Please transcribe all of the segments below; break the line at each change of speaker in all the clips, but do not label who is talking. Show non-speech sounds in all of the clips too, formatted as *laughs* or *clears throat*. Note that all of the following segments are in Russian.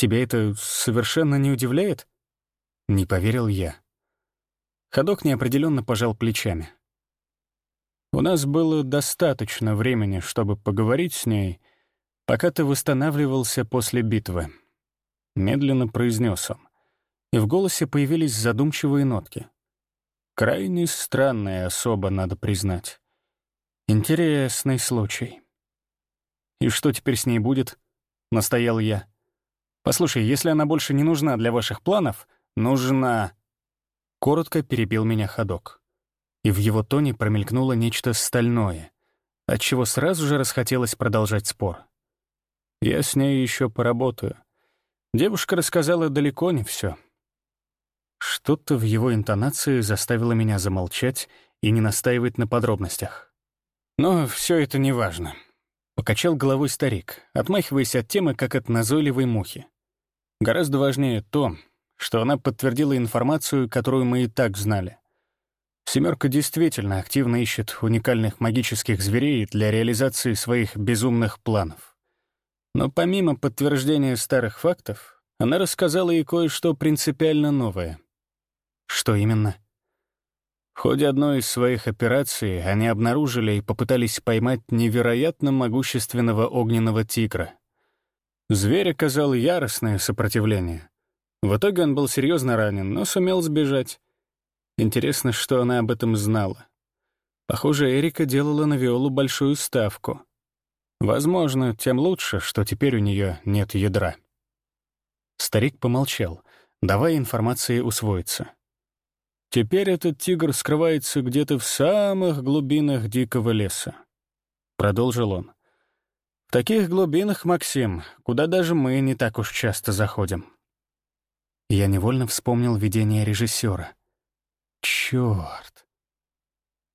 Тебя это совершенно не удивляет? Не поверил я. Ходок неопределенно пожал плечами. У нас было достаточно времени, чтобы поговорить с ней, пока ты восстанавливался после битвы. Медленно произнес он, и в голосе появились задумчивые нотки. Крайне странная особа, надо признать. Интересный случай. «И что теперь с ней будет?» — настоял я. «Послушай, если она больше не нужна для ваших планов, нужна...» Коротко перебил меня ходок. И в его тоне промелькнуло нечто стальное, отчего сразу же расхотелось продолжать спор. «Я с ней еще поработаю. Девушка рассказала далеко не все. Что-то в его интонации заставило меня замолчать и не настаивать на подробностях. Но все это не важно. Покачал головой старик, отмахиваясь от темы, как от назойливой мухи. Гораздо важнее то, что она подтвердила информацию, которую мы и так знали. «Семерка» действительно активно ищет уникальных магических зверей для реализации своих безумных планов. Но помимо подтверждения старых фактов, она рассказала и кое-что принципиально новое. Что именно? В ходе одной из своих операций они обнаружили и попытались поймать невероятно могущественного огненного тигра. Зверь оказал яростное сопротивление, в итоге он был серьезно ранен, но сумел сбежать. Интересно, что она об этом знала. Похоже, Эрика делала на Виолу большую ставку. Возможно, тем лучше, что теперь у нее нет ядра. Старик помолчал, давая информации усвоиться. Теперь этот тигр скрывается где-то в самых глубинах дикого леса. Продолжил он. В таких глубинах, Максим, куда даже мы не так уж часто заходим. Я невольно вспомнил видение режиссера. Черт!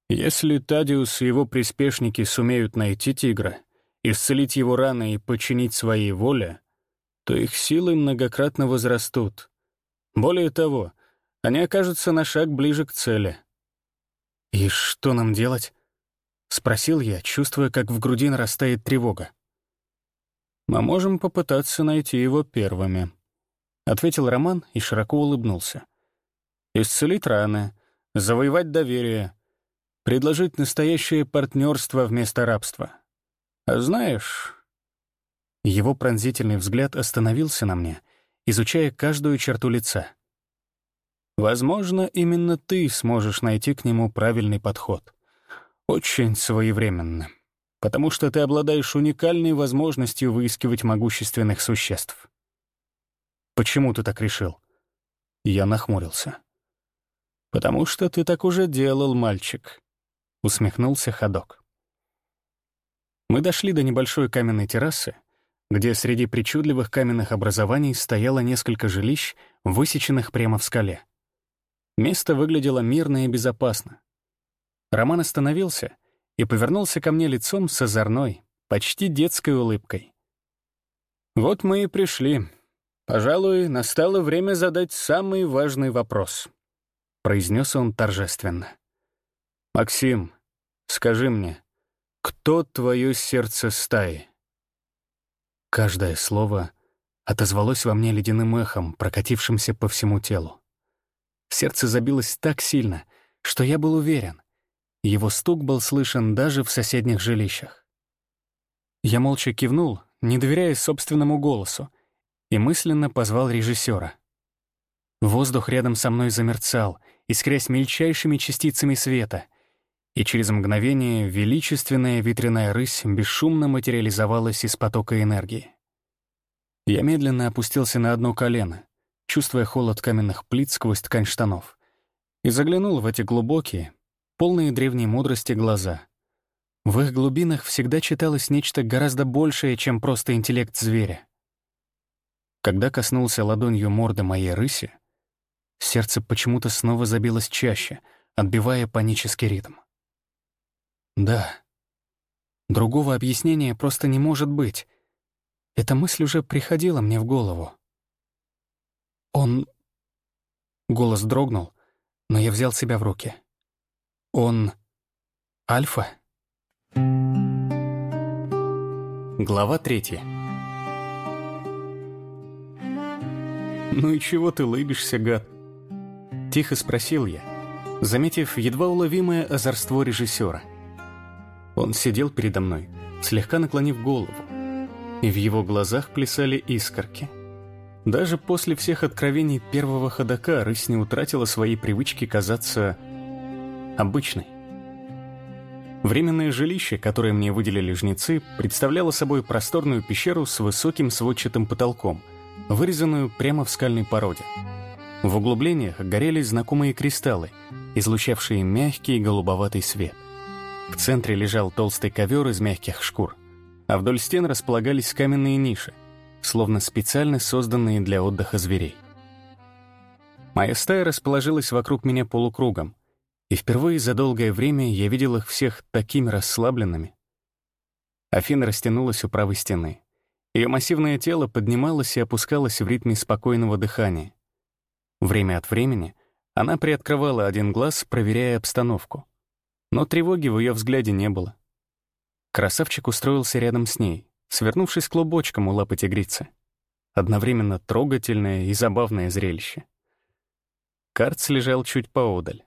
Если Тадиус и его приспешники сумеют найти тигра, исцелить его раны и подчинить своей воле, то их силы многократно возрастут. Более того, они окажутся на шаг ближе к цели. «И что нам делать?» — спросил я, чувствуя, как в груди нарастает тревога. «Мы можем попытаться найти его первыми», — ответил Роман и широко улыбнулся. «Исцелить раны, завоевать доверие, предложить настоящее партнерство вместо рабства. А знаешь...» Его пронзительный взгляд остановился на мне, изучая каждую черту лица. «Возможно, именно ты сможешь найти к нему правильный подход. Очень своевременно, потому что ты обладаешь уникальной возможностью выискивать могущественных существ. «Почему ты так решил?» Я нахмурился. «Потому что ты так уже делал, мальчик», — усмехнулся ходок. Мы дошли до небольшой каменной террасы, где среди причудливых каменных образований стояло несколько жилищ, высеченных прямо в скале. Место выглядело мирно и безопасно. Роман остановился и повернулся ко мне лицом с озорной, почти детской улыбкой. «Вот мы и пришли», «Пожалуй, настало время задать самый важный вопрос», — произнес он торжественно. «Максим, скажи мне, кто твое сердце стаи?» Каждое слово отозвалось во мне ледяным эхом, прокатившимся по всему телу. Сердце забилось так сильно, что я был уверен. Его стук был слышен даже в соседних жилищах. Я молча кивнул, не доверяя собственному голосу, и мысленно позвал режиссера. Воздух рядом со мной замерцал, искрясь мельчайшими частицами света, и через мгновение величественная ветряная рысь бесшумно материализовалась из потока энергии. Я медленно опустился на одно колено, чувствуя холод каменных плит сквозь ткань штанов, и заглянул в эти глубокие, полные древней мудрости глаза. В их глубинах всегда читалось нечто гораздо большее, чем просто интеллект зверя. Когда коснулся ладонью морды моей рыси, сердце почему-то снова забилось чаще, отбивая панический ритм. Да, другого объяснения просто не может быть. Эта мысль уже приходила мне в голову. Он... Голос дрогнул, но я взял себя в руки. Он... Альфа? Глава третья. «Ну и чего ты лыбишься, гад?» Тихо спросил я, заметив едва уловимое озорство режиссера. Он сидел передо мной, слегка наклонив голову, и в его глазах плясали искорки. Даже после всех откровений первого ходока рысь не утратила своей привычки казаться обычной. Временное жилище, которое мне выделили жнецы, представляло собой просторную пещеру с высоким сводчатым потолком, вырезанную прямо в скальной породе. В углублениях горели знакомые кристаллы, излучавшие мягкий голубоватый свет. В центре лежал толстый ковер из мягких шкур, а вдоль стен располагались каменные ниши, словно специально созданные для отдыха зверей. Моя стая расположилась вокруг меня полукругом, и впервые за долгое время я видел их всех такими расслабленными. Афина растянулась у правой стены. Ее массивное тело поднималось и опускалось в ритме спокойного дыхания. Время от времени она приоткрывала один глаз, проверяя обстановку. Но тревоги в ее взгляде не было. Красавчик устроился рядом с ней, свернувшись клубочком у лапы тигрицы. Одновременно трогательное и забавное зрелище. Карц лежал чуть поодаль.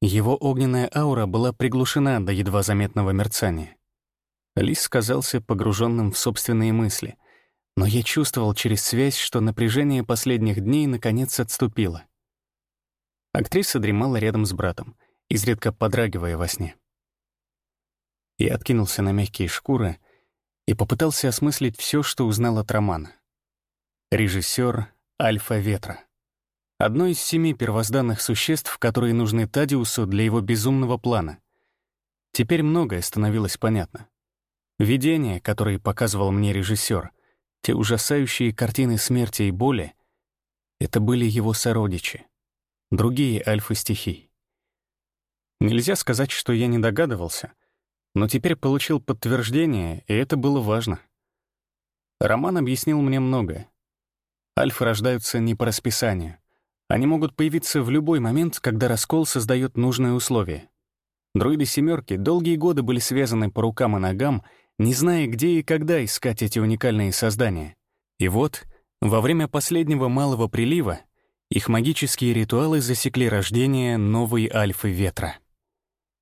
Его огненная аура была приглушена до едва заметного мерцания. Лис казался погруженным в собственные мысли, но я чувствовал через связь, что напряжение последних дней наконец отступило. Актриса дремала рядом с братом, изредка подрагивая во сне. Я откинулся на мягкие шкуры и попытался осмыслить все, что узнал от романа. Режиссер Альфа Ветра. Одно из семи первозданных существ, которые нужны Тадиусу для его безумного плана. Теперь многое становилось понятно. Видения, которые показывал мне режиссер, те ужасающие картины смерти и боли, это были его сородичи, другие альфы стихий. Нельзя сказать, что я не догадывался, но теперь получил подтверждение, и это было важно. Роман объяснил мне многое. Альфы рождаются не по расписанию. Они могут появиться в любой момент, когда раскол создает нужные условия. Друиды «семерки» долгие годы были связаны по рукам и ногам, не зная, где и когда искать эти уникальные создания. И вот, во время последнего малого прилива, их магические ритуалы засекли рождение новой альфы ветра.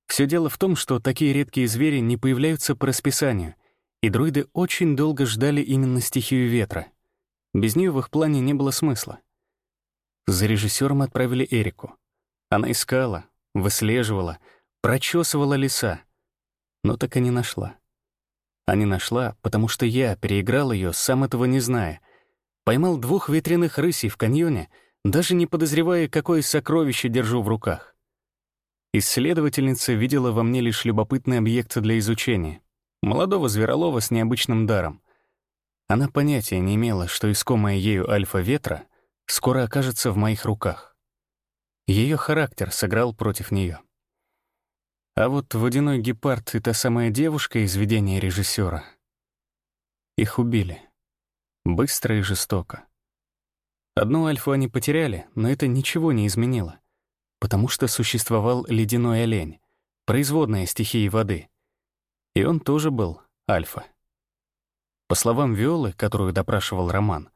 Все дело в том, что такие редкие звери не появляются по расписанию, и друиды очень долго ждали именно стихию ветра. Без нее в их плане не было смысла. За режиссером отправили Эрику. Она искала, выслеживала, прочесывала леса, но так и не нашла. А не нашла, потому что я переиграл ее, сам этого не зная. Поймал двух ветряных рысей в каньоне, даже не подозревая, какое сокровище держу в руках. Исследовательница видела во мне лишь любопытный объект для изучения. Молодого зверолова с необычным даром. Она понятия не имела, что искомая ею альфа-ветра скоро окажется в моих руках. Ее характер сыграл против нее. А вот водяной гепард и та самая девушка из видения режиссера. Их убили. Быстро и жестоко. Одну альфу они потеряли, но это ничего не изменило потому что существовал ледяной олень, производная стихии воды. И он тоже был альфа. По словам Виолы, которую допрашивал Роман,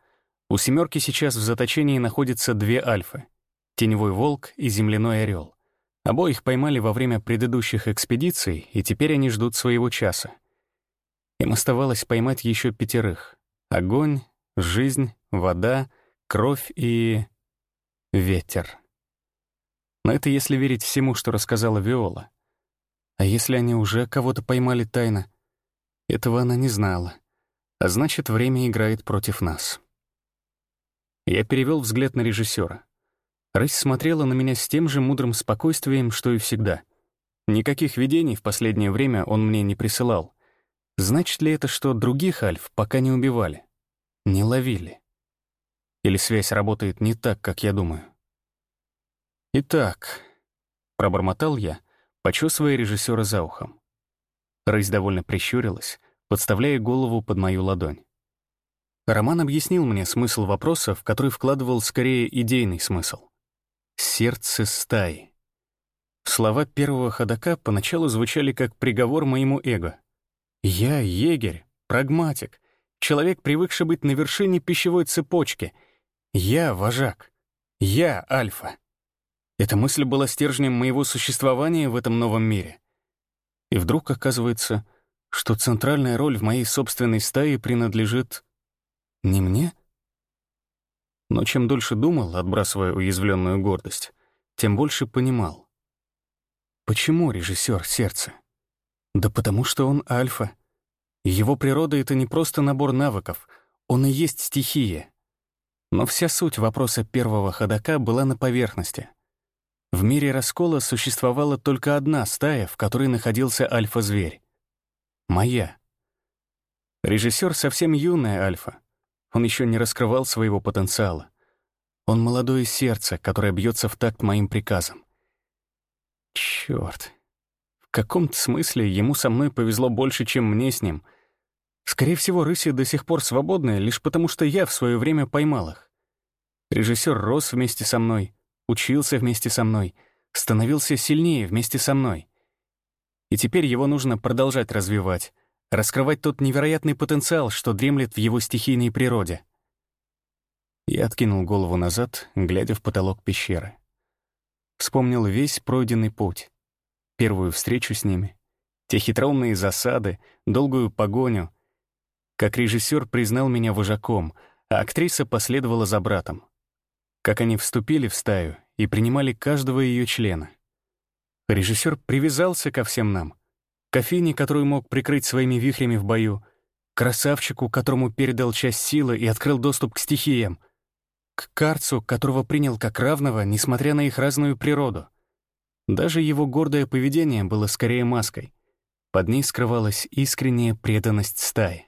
у «семерки» сейчас в заточении находятся две альфы — теневой волк и земляной орел. Обоих поймали во время предыдущих экспедиций, и теперь они ждут своего часа. Им оставалось поймать еще пятерых — огонь, жизнь, вода, кровь и... ветер. Но это если верить всему, что рассказала Виола. А если они уже кого-то поймали тайно? Этого она не знала. А значит, время играет против нас. Я перевел взгляд на режиссера. Рысь смотрела на меня с тем же мудрым спокойствием, что и всегда. Никаких видений в последнее время он мне не присылал. Значит ли это, что других альф пока не убивали? Не ловили? Или связь работает не так, как я думаю? «Итак», — пробормотал я, почесывая режиссера за ухом. Рысь довольно прищурилась, подставляя голову под мою ладонь. Роман объяснил мне смысл вопроса, в который вкладывал скорее идейный смысл. «Сердце стаи». Слова первого ходока поначалу звучали как приговор моему эго. «Я егерь, прагматик, человек, привыкший быть на вершине пищевой цепочки, Я — вожак. Я — альфа. Эта мысль была стержнем моего существования в этом новом мире. И вдруг оказывается, что центральная роль в моей собственной стае принадлежит не мне? Но чем дольше думал, отбрасывая уязвленную гордость, тем больше понимал. Почему режиссер сердца? Да потому что он альфа. Его природа — это не просто набор навыков, он и есть стихия. Но вся суть вопроса первого ходока была на поверхности. В мире раскола существовала только одна стая, в которой находился альфа-зверь. Моя. Режиссер совсем юная альфа. Он еще не раскрывал своего потенциала. Он молодое сердце, которое бьется в такт моим приказам. Черт. В каком-то смысле ему со мной повезло больше, чем мне с ним. Скорее всего, рыси до сих пор свободны, лишь потому что я в свое время поймал их. Режиссер рос вместе со мной, учился вместе со мной, становился сильнее вместе со мной. И теперь его нужно продолжать развивать, раскрывать тот невероятный потенциал, что дремлет в его стихийной природе. Я откинул голову назад, глядя в потолок пещеры. Вспомнил весь пройденный путь, первую встречу с ними, те хитроумные засады, долгую погоню. Как режиссер признал меня вожаком, а актриса последовала за братом. Как они вступили в стаю и принимали каждого ее члена. Режиссер привязался ко всем нам. К Афине, которую мог прикрыть своими вихрями в бою, красавчику, которому передал часть силы и открыл доступ к стихиям — к Карцу, которого принял как равного, несмотря на их разную природу. Даже его гордое поведение было скорее маской. Под ней скрывалась искренняя преданность стаи.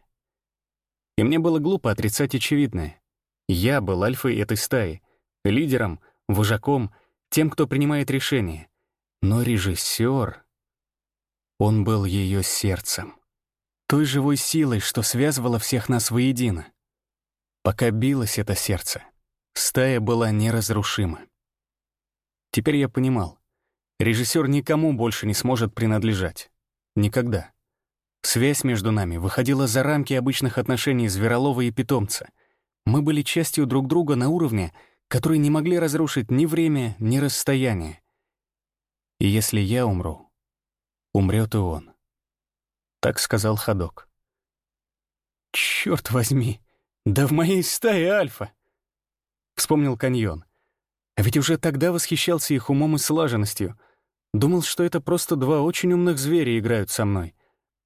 И мне было глупо отрицать очевидное. Я был альфой этой стаи, лидером, вожаком, тем, кто принимает решения. Но режиссер... Он был ее сердцем. Той живой силой, что связывало всех нас воедино. Пока билось это сердце — Стая была неразрушима. Теперь я понимал, режиссер никому больше не сможет принадлежать. Никогда. Связь между нами выходила за рамки обычных отношений зверолова и питомца. Мы были частью друг друга на уровне, который не могли разрушить ни время, ни расстояние. И если я умру, умрет и он. Так сказал Ходок. Черт возьми, да в моей стае альфа! Вспомнил каньон. А ведь уже тогда восхищался их умом и слаженностью. Думал, что это просто два очень умных зверя играют со мной.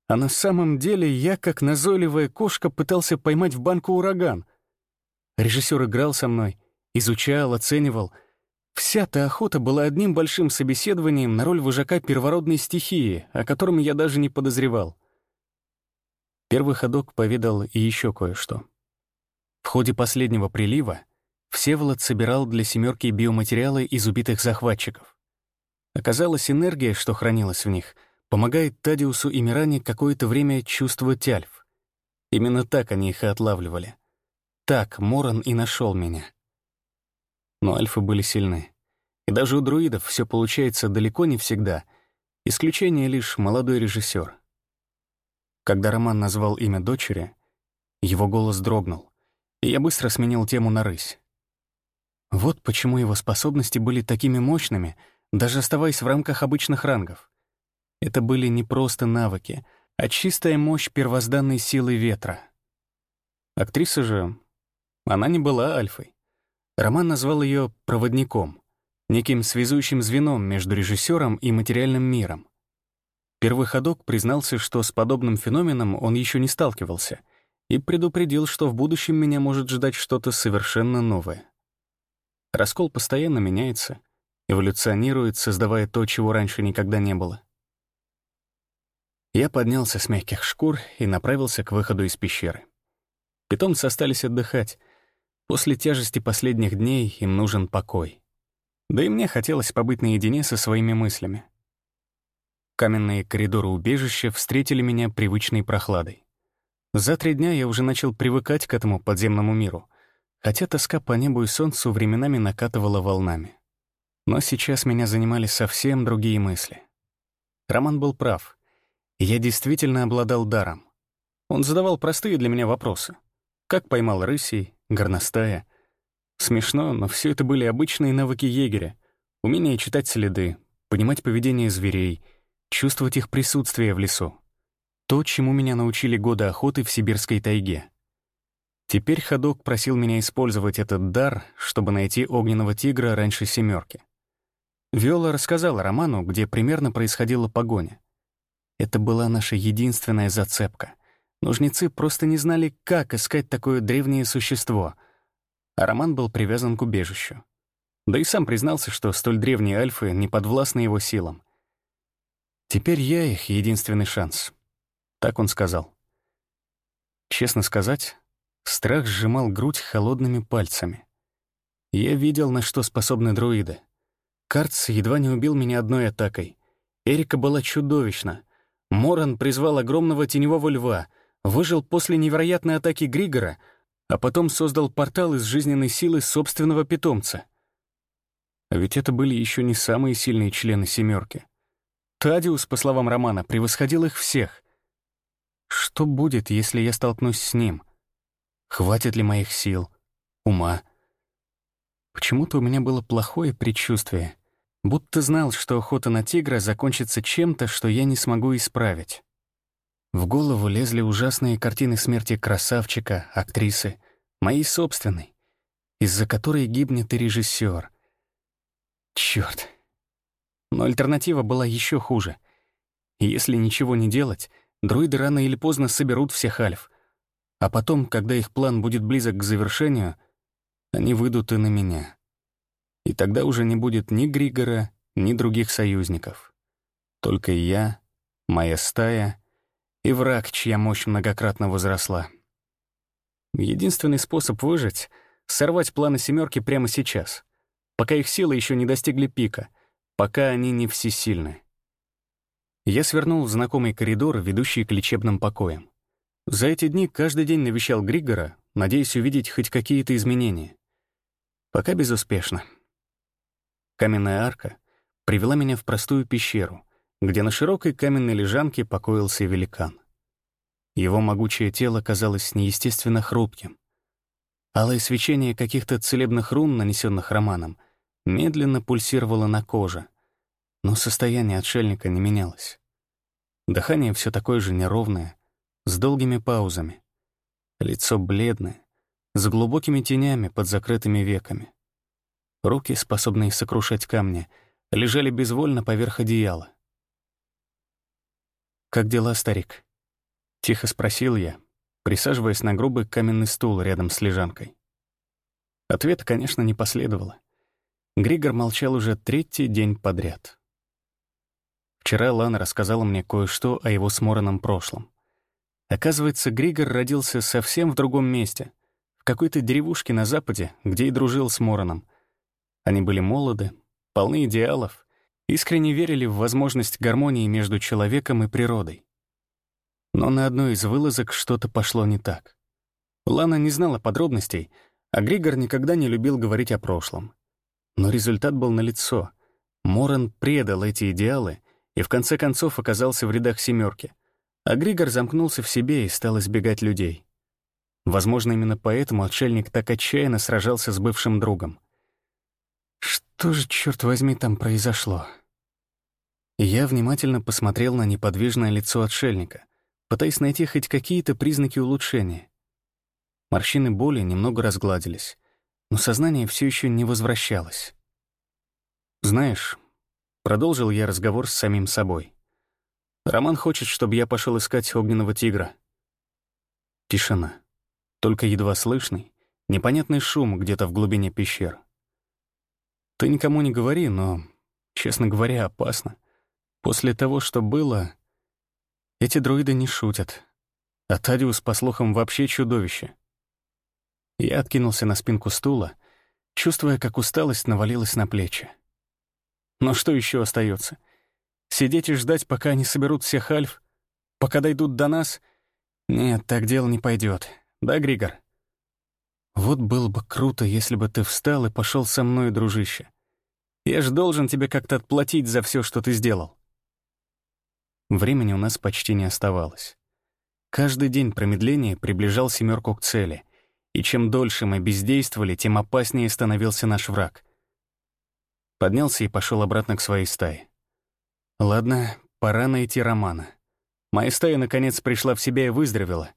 А на самом деле я, как назойливая кошка, пытался поймать в банку ураган. Режиссер играл со мной, изучал, оценивал. Вся та охота была одним большим собеседованием на роль вожака первородной стихии, о котором я даже не подозревал. Первый ходок поведал и еще кое-что. В ходе последнего прилива Всеволод собирал для «семерки» биоматериалы из убитых захватчиков. Оказалось, энергия, что хранилась в них, помогает Тадиусу и Миране какое-то время чувствовать альф. Именно так они их и отлавливали. Так Моран и нашел меня. Но альфы были сильны. И даже у друидов все получается далеко не всегда. Исключение лишь молодой режиссер. Когда Роман назвал имя дочери, его голос дрогнул, и я быстро сменил тему на рысь. Вот почему его способности были такими мощными, даже оставаясь в рамках обычных рангов. Это были не просто навыки, а чистая мощь первозданной силы ветра. Актриса же... Она не была альфой. Роман назвал ее проводником, неким связующим звеном между режиссером и материальным миром. Первый ходок признался, что с подобным феноменом он еще не сталкивался, и предупредил, что в будущем меня может ждать что-то совершенно новое. Раскол постоянно меняется, эволюционирует, создавая то, чего раньше никогда не было. Я поднялся с мягких шкур и направился к выходу из пещеры. Питомцы остались отдыхать. После тяжести последних дней им нужен покой. Да и мне хотелось побыть наедине со своими мыслями. Каменные коридоры убежища встретили меня привычной прохладой. За три дня я уже начал привыкать к этому подземному миру — хотя тоска по небу и солнцу временами накатывала волнами. Но сейчас меня занимали совсем другие мысли. Роман был прав. Я действительно обладал даром. Он задавал простые для меня вопросы. Как поймал рысей, горностая? Смешно, но все это были обычные навыки егеря. Умение читать следы, понимать поведение зверей, чувствовать их присутствие в лесу. То, чему меня научили годы охоты в сибирской тайге. Теперь ходок просил меня использовать этот дар, чтобы найти огненного тигра раньше семерки. Виола рассказала Роману, где примерно происходила погоня. Это была наша единственная зацепка. Ножницы просто не знали, как искать такое древнее существо, а Роман был привязан к убежищу. Да и сам признался, что столь древние альфы не подвластны его силам. «Теперь я их единственный шанс», — так он сказал. Честно сказать, страх сжимал грудь холодными пальцами. Я видел, на что способны дроиды. Карц едва не убил меня одной атакой. Эрика была чудовищна. Моран призвал огромного теневого льва, выжил после невероятной атаки Григора, а потом создал портал из жизненной силы собственного питомца. А ведь это были еще не самые сильные члены «семерки». Тадиус, по словам Романа, превосходил их всех. Что будет, если я столкнусь с ним? Хватит ли моих сил, ума? Почему-то у меня было плохое предчувствие. Будто знал, что охота на тигра закончится чем-то, что я не смогу исправить. В голову лезли ужасные картины смерти красавчика, актрисы, моей собственной, из-за которой гибнет и режиссер. Черт! Но альтернатива была еще хуже. если ничего не делать, друиды рано или поздно соберут всех альф. А потом, когда их план будет близок к завершению, они выйдут и на меня. И тогда уже не будет ни Григора, ни других союзников. Только я, моя стая и враг, чья мощь многократно возросла. Единственный способ выжить — сорвать планы «семерки» прямо сейчас, пока их силы еще не достигли пика, пока они не всесильны. Я свернул в знакомый коридор, ведущий к лечебным покоям. За эти дни каждый день навещал Григора, надеясь увидеть хоть какие-то изменения. Пока безуспешно. Каменная арка привела меня в простую пещеру, где на широкой каменной лежанке покоился великан. Его могучее тело казалось неестественно хрупким. Алое свечение каких-то целебных рун, нанесенных романом, медленно пульсировало на коже, но состояние отшельника не менялось. Дыхание все такое же неровное, с долгими паузами. Лицо бледное, с глубокими тенями под закрытыми веками. Руки, способные сокрушать камни, лежали безвольно поверх одеяла. «Как дела, старик?» — тихо спросил я, присаживаясь на грубый каменный стул рядом с лежанкой. Ответа, конечно, не последовало. Григор молчал уже третий день подряд. Вчера Лана рассказала мне кое-что о его сморанном прошлом. Оказывается, Григор родился совсем в другом месте, в какой-то деревушке на западе, где и дружил с Мороном — они были молоды, полны идеалов, искренне верили в возможность гармонии между человеком и природой. Но на одной из вылазок что-то пошло не так. Лана не знала подробностей, а Григор никогда не любил говорить о прошлом. Но результат был налицо. Моран предал эти идеалы и в конце концов оказался в рядах «семерки», а Григор замкнулся в себе и стал избегать людей. Возможно, именно поэтому отшельник так отчаянно сражался с бывшим другом. Что же, черт возьми, там произошло? Я внимательно посмотрел на неподвижное лицо отшельника, пытаясь найти хоть какие-то признаки улучшения. Морщины боли немного разгладились, но сознание все еще не возвращалось. «Знаешь», — продолжил я разговор с самим собой, «Роман хочет, чтобы я пошел искать огненного тигра». Тишина. Только едва слышный, непонятный шум где-то в глубине пещер. Ты никому не говори, но, честно говоря, опасно. После того, что было, эти дроиды не шутят. А Тадиус, по слухам, вообще чудовище. Я откинулся на спинку стула, чувствуя, как усталость навалилась на плечи. Но что еще остается? Сидеть и ждать, пока они соберут всех альф? Пока дойдут до нас? Нет, так дело не пойдет. Да, Григор? Вот было бы круто, если бы ты встал и пошел со мной, дружище. Я ж должен тебе как-то отплатить за все, что ты сделал. Времени у нас почти не оставалось. Каждый день промедления приближал семерку к цели, и чем дольше мы бездействовали, тем опаснее становился наш враг. Поднялся и пошел обратно к своей стае. Ладно, пора найти Романа. Моя стая, наконец, пришла в себя и выздоровела.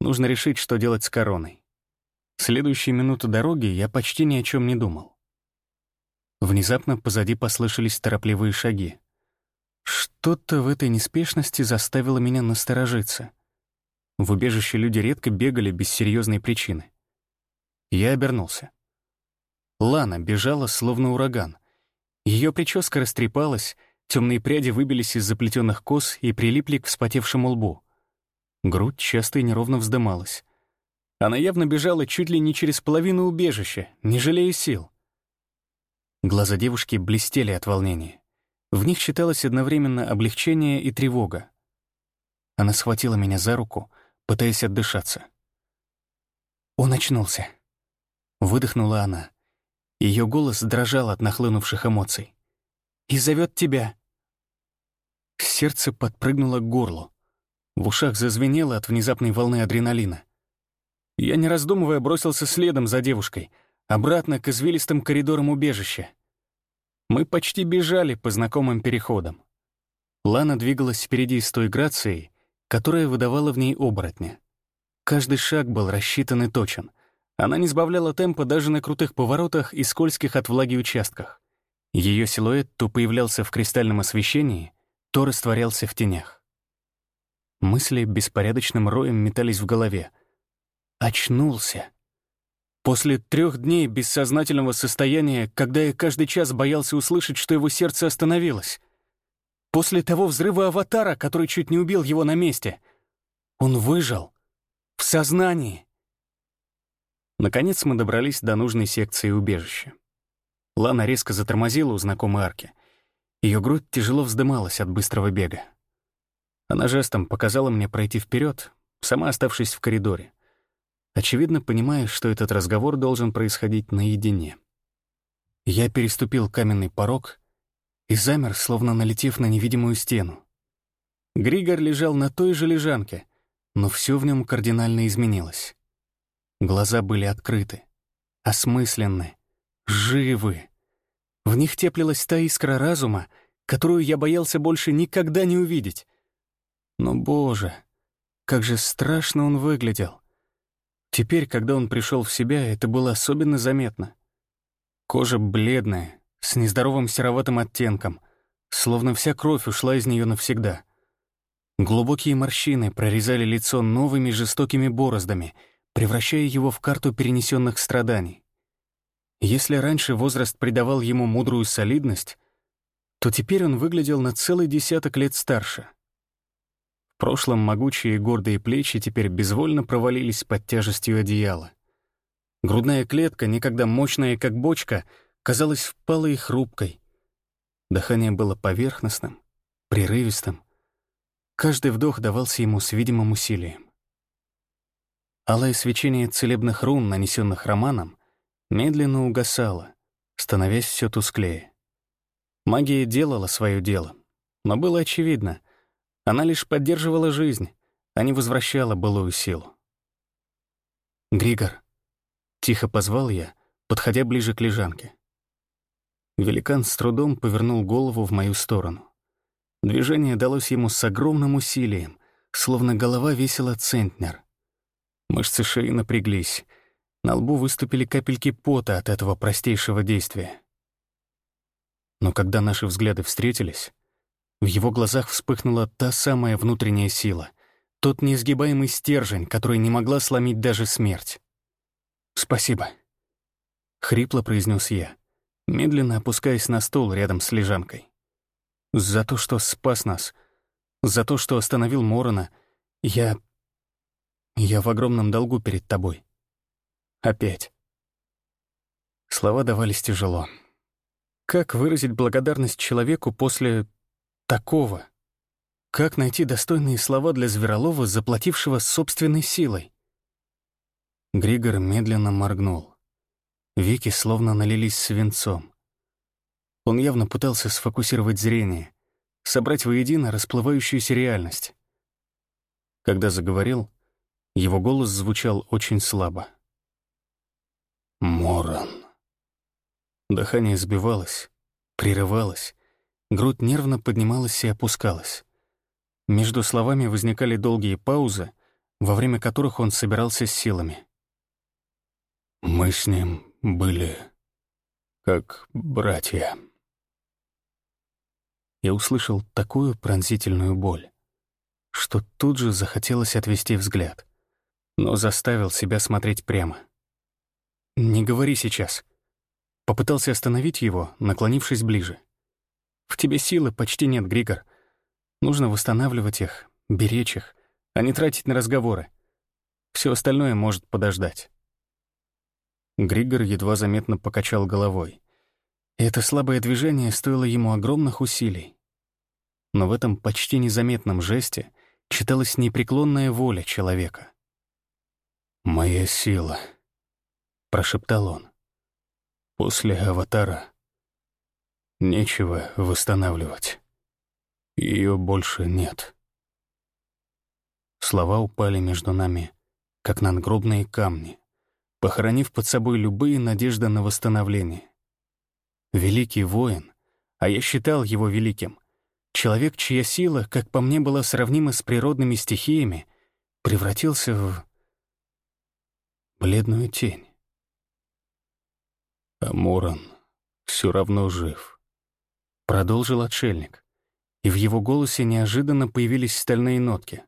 Нужно решить, что делать с короной. Следующие минуты дороги я почти ни о чем не думал. Внезапно позади послышались торопливые шаги. Что-то в этой неспешности заставило меня насторожиться. В убежище люди редко бегали без серьезной причины. Я обернулся. Лана бежала, словно ураган. Ее прическа растрепалась, темные пряди выбились из заплетенных кос и прилипли к вспотевшему лбу. Грудь часто и неровно вздымалась. Она явно бежала чуть ли не через половину убежища, не жалея сил. Глаза девушки блестели от волнения. В них читалось одновременно облегчение и тревога. Она схватила меня за руку, пытаясь отдышаться. Он очнулся. Выдохнула она. Ее голос дрожал от нахлынувших эмоций. «И зовет тебя». Сердце подпрыгнуло к горлу. В ушах зазвенело от внезапной волны адреналина. Я, не раздумывая, бросился следом за девушкой, обратно к извилистым коридорам убежища. Мы почти бежали по знакомым переходам. Лана двигалась впереди с той грацией, которая выдавала в ней оборотня. Каждый шаг был рассчитан и точен. Она не сбавляла темпа даже на крутых поворотах и скользких от влаги участках. Ее силуэт то появлялся в кристальном освещении, то растворялся в тенях. Мысли беспорядочным роем метались в голове. Очнулся. После трех дней бессознательного состояния, когда я каждый час боялся услышать, что его сердце остановилось. После того взрыва аватара, который чуть не убил его на месте. Он выжил. В сознании. Наконец мы добрались до нужной секции убежища. Лана резко затормозила у знакомой арки. Ее грудь тяжело вздымалась от быстрого бега. Она жестом показала мне пройти вперед, сама оставшись в коридоре очевидно понимая, что этот разговор должен происходить наедине. Я переступил каменный порог и замер, словно налетев на невидимую стену. Григор лежал на той же лежанке, но все в нем кардинально изменилось. Глаза были открыты, осмысленны, живы. В них теплилась та искра разума, которую я боялся больше никогда не увидеть. Но, боже, как же страшно он выглядел. Теперь, когда он пришел в себя, это было особенно заметно. Кожа бледная, с нездоровым сероватым оттенком, словно вся кровь ушла из нее навсегда. Глубокие морщины прорезали лицо новыми жестокими бороздами, превращая его в карту перенесенных страданий. Если раньше возраст придавал ему мудрую солидность, то теперь он выглядел на целый десяток лет старше — прошлом могучие и гордые плечи теперь безвольно провалились под тяжестью одеяла. Грудная клетка, никогда мощная, как бочка, казалась впалой и хрупкой. Дыхание было поверхностным, прерывистым. Каждый вдох давался ему с видимым усилием. Алое свечение целебных рун, нанесенных романом, медленно угасало, становясь все тусклее. Магия делала свое дело, но было очевидно — она лишь поддерживала жизнь, а не возвращала былую силу. «Григор», — тихо позвал я, подходя ближе к лежанке. Великан с трудом повернул голову в мою сторону. Движение далось ему с огромным усилием, словно голова весила центнер. Мышцы шеи напряглись, на лбу выступили капельки пота от этого простейшего действия. Но когда наши взгляды встретились, в его глазах вспыхнула та самая внутренняя сила, тот неизгибаемый стержень, который не могла сломить даже смерть. «Спасибо», — хрипло произнес я, медленно опускаясь на стол рядом с лежанкой. «За то, что спас нас, за то, что остановил Морона, я... я в огромном долгу перед тобой. Опять». Слова давались тяжело. Как выразить благодарность человеку после такого? Как найти достойные слова для Зверолова, заплатившего собственной силой? Григор медленно моргнул. Веки словно налились свинцом. Он явно пытался сфокусировать зрение, собрать воедино расплывающуюся реальность. Когда заговорил, его голос звучал очень слабо. Моран. Дыхание сбивалось, прерывалось, грудь нервно поднималась и опускалась. Между словами возникали долгие паузы, во время которых он собирался с силами. «Мы с ним были как братья». Я услышал такую пронзительную боль, что тут же захотелось отвести взгляд, но заставил себя смотреть прямо. «Не говори сейчас». Попытался остановить его, наклонившись ближе. «В тебе силы почти нет, Григор. Нужно восстанавливать их, беречь их, а не тратить на разговоры. Все остальное может подождать». Григор едва заметно покачал головой. И это слабое движение стоило ему огромных усилий. Но в этом почти незаметном жесте читалась непреклонная воля человека. «Моя сила», — прошептал он. «После аватара нечего восстанавливать. Ее больше нет». Слова упали между нами, как надгробные камни, похоронив под собой любые надежды на восстановление. Великий воин, а я считал его великим, человек, чья сила, как по мне, была сравнима с природными стихиями, превратился в бледную тень. А Мурон все равно жив. Продолжил отшельник, и в его голосе неожиданно появились стальные нотки.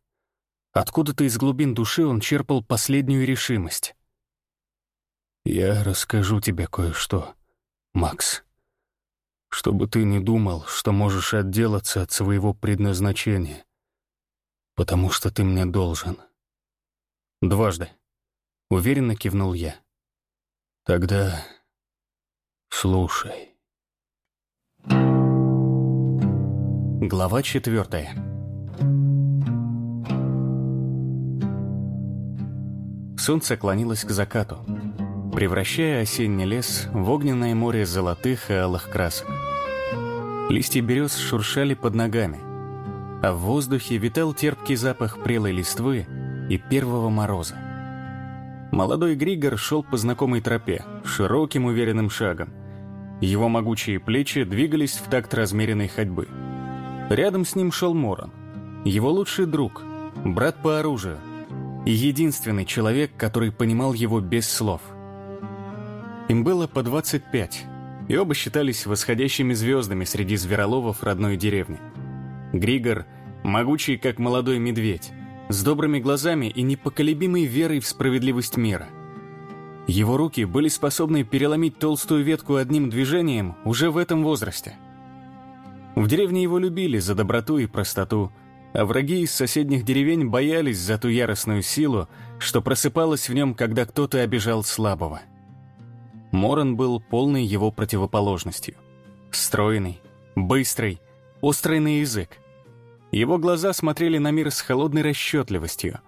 Откуда-то из глубин души он черпал последнюю решимость. «Я расскажу тебе кое-что, Макс. Чтобы ты не думал, что можешь отделаться от своего предназначения. Потому что ты мне должен». «Дважды», — уверенно кивнул я. «Тогда слушай». Глава четвертая. Солнце клонилось к закату, превращая осенний лес в огненное море золотых и алых красок. Листья берез шуршали под ногами, а в воздухе витал терпкий запах прелой листвы и первого мороза. Молодой Григор шел по знакомой тропе, широким уверенным шагом. Его могучие плечи двигались в такт размеренной ходьбы. Рядом с ним шел Моран, его лучший друг, брат по оружию, и единственный человек, который понимал его без слов. Им было по 25, и оба считались восходящими звездами среди звероловов родной деревни. Григор, могучий как молодой медведь, с добрыми глазами и непоколебимой верой в справедливость мира. Его руки были способны переломить толстую ветку одним движением уже в этом возрасте. В деревне его любили за доброту и простоту – а враги из соседних деревень боялись за ту яростную силу, что просыпалась в нем, когда кто-то обижал слабого. Моран был полной его противоположностью. Стройный, быстрый, острый на язык. Его глаза смотрели на мир с холодной расчетливостью,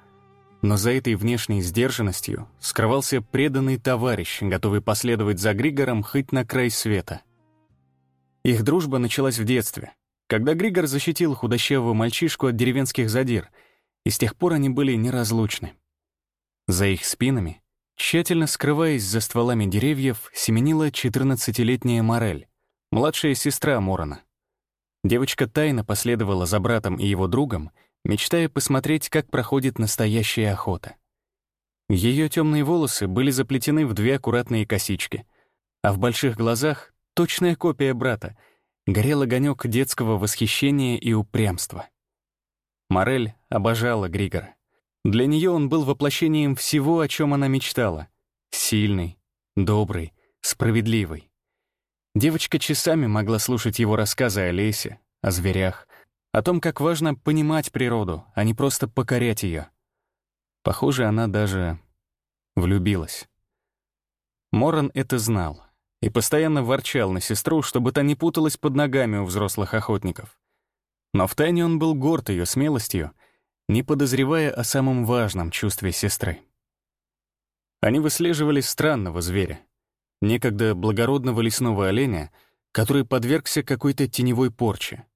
но за этой внешней сдержанностью скрывался преданный товарищ, готовый последовать за Григором хоть на край света. Их дружба началась в детстве — когда Григор защитил худощавого мальчишку от деревенских задир, и с тех пор они были неразлучны. За их спинами, тщательно скрываясь за стволами деревьев, семенила 14-летняя Морель, младшая сестра Морона. Девочка тайно последовала за братом и его другом, мечтая посмотреть, как проходит настоящая охота. Ее темные волосы были заплетены в две аккуратные косички, а в больших глазах — точная копия брата — горел огонек детского восхищения и упрямства. Морель обожала Григора. Для нее он был воплощением всего, о чем она мечтала. Сильный, добрый, справедливый. Девочка часами могла слушать его рассказы о лесе, о зверях, о том, как важно понимать природу, а не просто покорять ее. Похоже, она даже влюбилась. Моран это знал и постоянно ворчал на сестру, чтобы та не путалась под ногами у взрослых охотников. Но втайне он был горд ее смелостью, не подозревая о самом важном чувстве сестры. Они выслеживали странного зверя, некогда благородного лесного оленя, который подвергся какой-то теневой порче.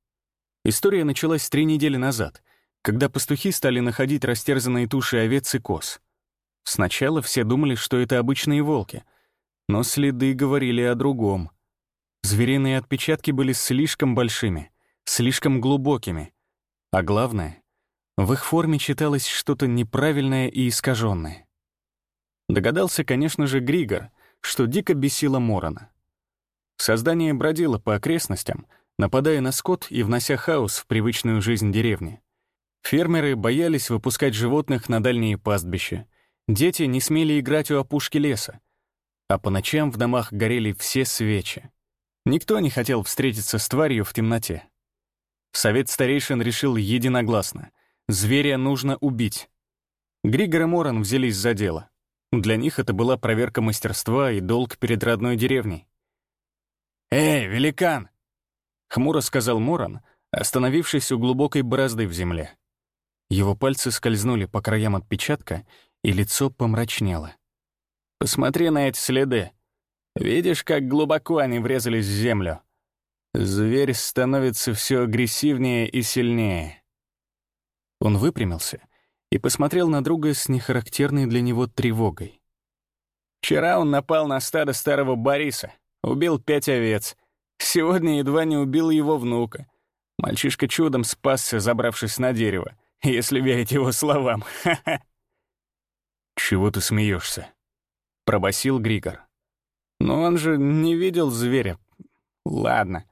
История началась три недели назад, когда пастухи стали находить растерзанные туши овец и коз. Сначала все думали, что это обычные волки — но следы говорили о другом. Звериные отпечатки были слишком большими, слишком глубокими, а главное, в их форме читалось что-то неправильное и искаженное. Догадался, конечно же, Григор, что дико бесило Морона. Создание бродило по окрестностям, нападая на скот и внося хаос в привычную жизнь деревни. Фермеры боялись выпускать животных на дальние пастбища. Дети не смели играть у опушки леса. А по ночам в домах горели все свечи. Никто не хотел встретиться с тварью в темноте. Совет старейшин решил единогласно. Зверя нужно убить. Григор и Моран взялись за дело. Для них это была проверка мастерства и долг перед родной деревней. «Эй, великан!» — хмуро сказал Моран, остановившись у глубокой борозды в земле. Его пальцы скользнули по краям отпечатка, и лицо помрачнело. «Посмотри на эти следы. Видишь, как глубоко они врезались в землю? Зверь становится все агрессивнее и сильнее». Он выпрямился и посмотрел на друга с нехарактерной для него тревогой. «Вчера он напал на стадо старого Бориса, убил пять овец. Сегодня едва не убил его внука. Мальчишка чудом спасся, забравшись на дерево если верить его словам. *laughs*
«Чего ты смеешься? Пробасил Григор.
«Но он же не видел зверя. Ладно,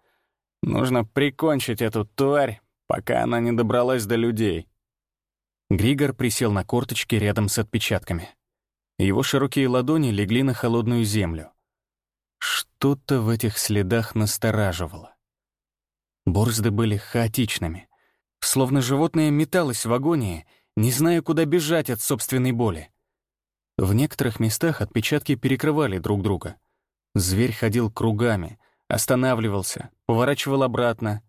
нужно прикончить эту тварь, пока она не добралась до людей».
Григор присел на корточки рядом с отпечатками. Его широкие ладони легли на холодную землю. Что-то в этих следах настораживало. Борзды были хаотичными — Словно животное металось в агонии, не зная, куда бежать от собственной боли. В некоторых местах отпечатки перекрывали друг друга. Зверь ходил кругами, останавливался, поворачивал обратно.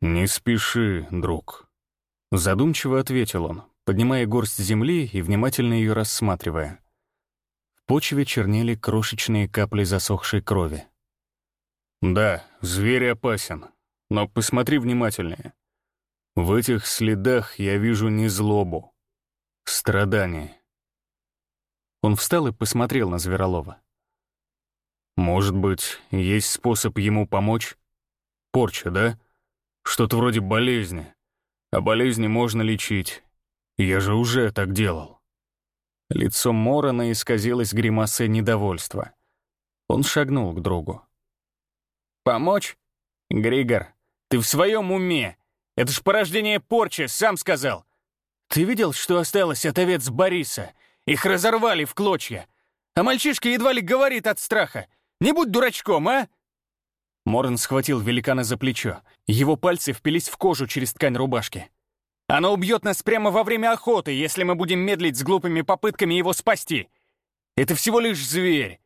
«Не спеши, друг», — задумчиво ответил он, поднимая горсть земли и внимательно ее рассматривая. В почве чернели крошечные капли засохшей крови. «Да, зверь опасен, но посмотри внимательнее. В этих следах я вижу не злобу, страдание.
Он встал и посмотрел на Зверолова.
Может быть, есть способ ему помочь? Порча, да? Что-то вроде болезни. А болезни можно лечить. Я же уже так делал.
Лицо Морона исказилось гримасой недовольства. Он шагнул к другу. «Помочь? Григор, ты в своем уме? Это ж порождение порчи, сам сказал. Ты видел, что осталось от овец Бориса? Их разорвали в клочья. А мальчишка едва ли говорит от страха. Не будь дурачком, а?» Морн схватил великана за плечо. Его пальцы впились в кожу через ткань рубашки. «Оно убьет нас прямо во время охоты, если мы будем медлить с глупыми попытками его спасти. Это всего лишь зверь.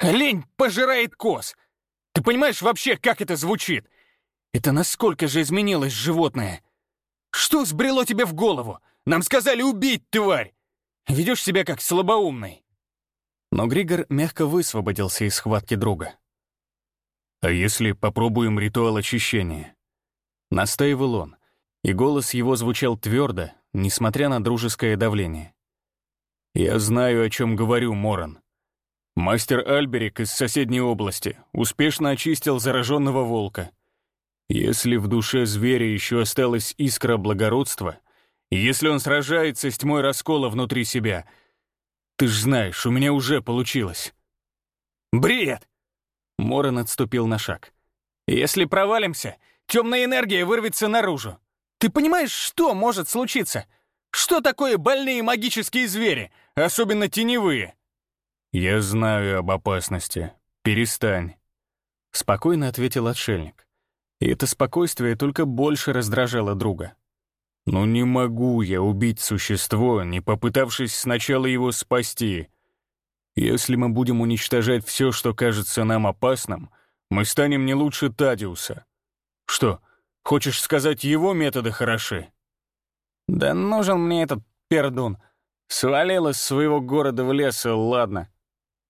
Лень пожирает коз. Ты понимаешь вообще, как это звучит? Это насколько же изменилось животное? Что сбрело тебе в голову? Нам сказали убить, тварь! Ведешь себя как слабоумный. Но Григор мягко высвободился из схватки друга.
«А если попробуем ритуал очищения?»
Настаивал он, и голос его звучал твердо, несмотря на дружеское давление.
«Я знаю, о чем говорю, Моран. Мастер Альберик из соседней области успешно очистил зараженного волка — если в душе зверя еще осталась искра благородства, если он сражается с тьмой раскола внутри себя, ты ж знаешь, у меня уже получилось.
Бред! Моран отступил на шаг. Если провалимся, темная энергия вырвется наружу. Ты понимаешь, что может случиться? Что такое больные магические звери, особенно теневые?
Я знаю об опасности. Перестань.
Спокойно ответил отшельник. И это спокойствие только больше раздражало друга.
«Ну не могу я убить существо, не попытавшись сначала его спасти. Если мы будем уничтожать все, что кажется нам опасным, мы станем не лучше Тадиуса. Что, хочешь сказать, его методы хороши?»
«Да нужен мне этот пердун. Свалил из своего города в лес, и ладно».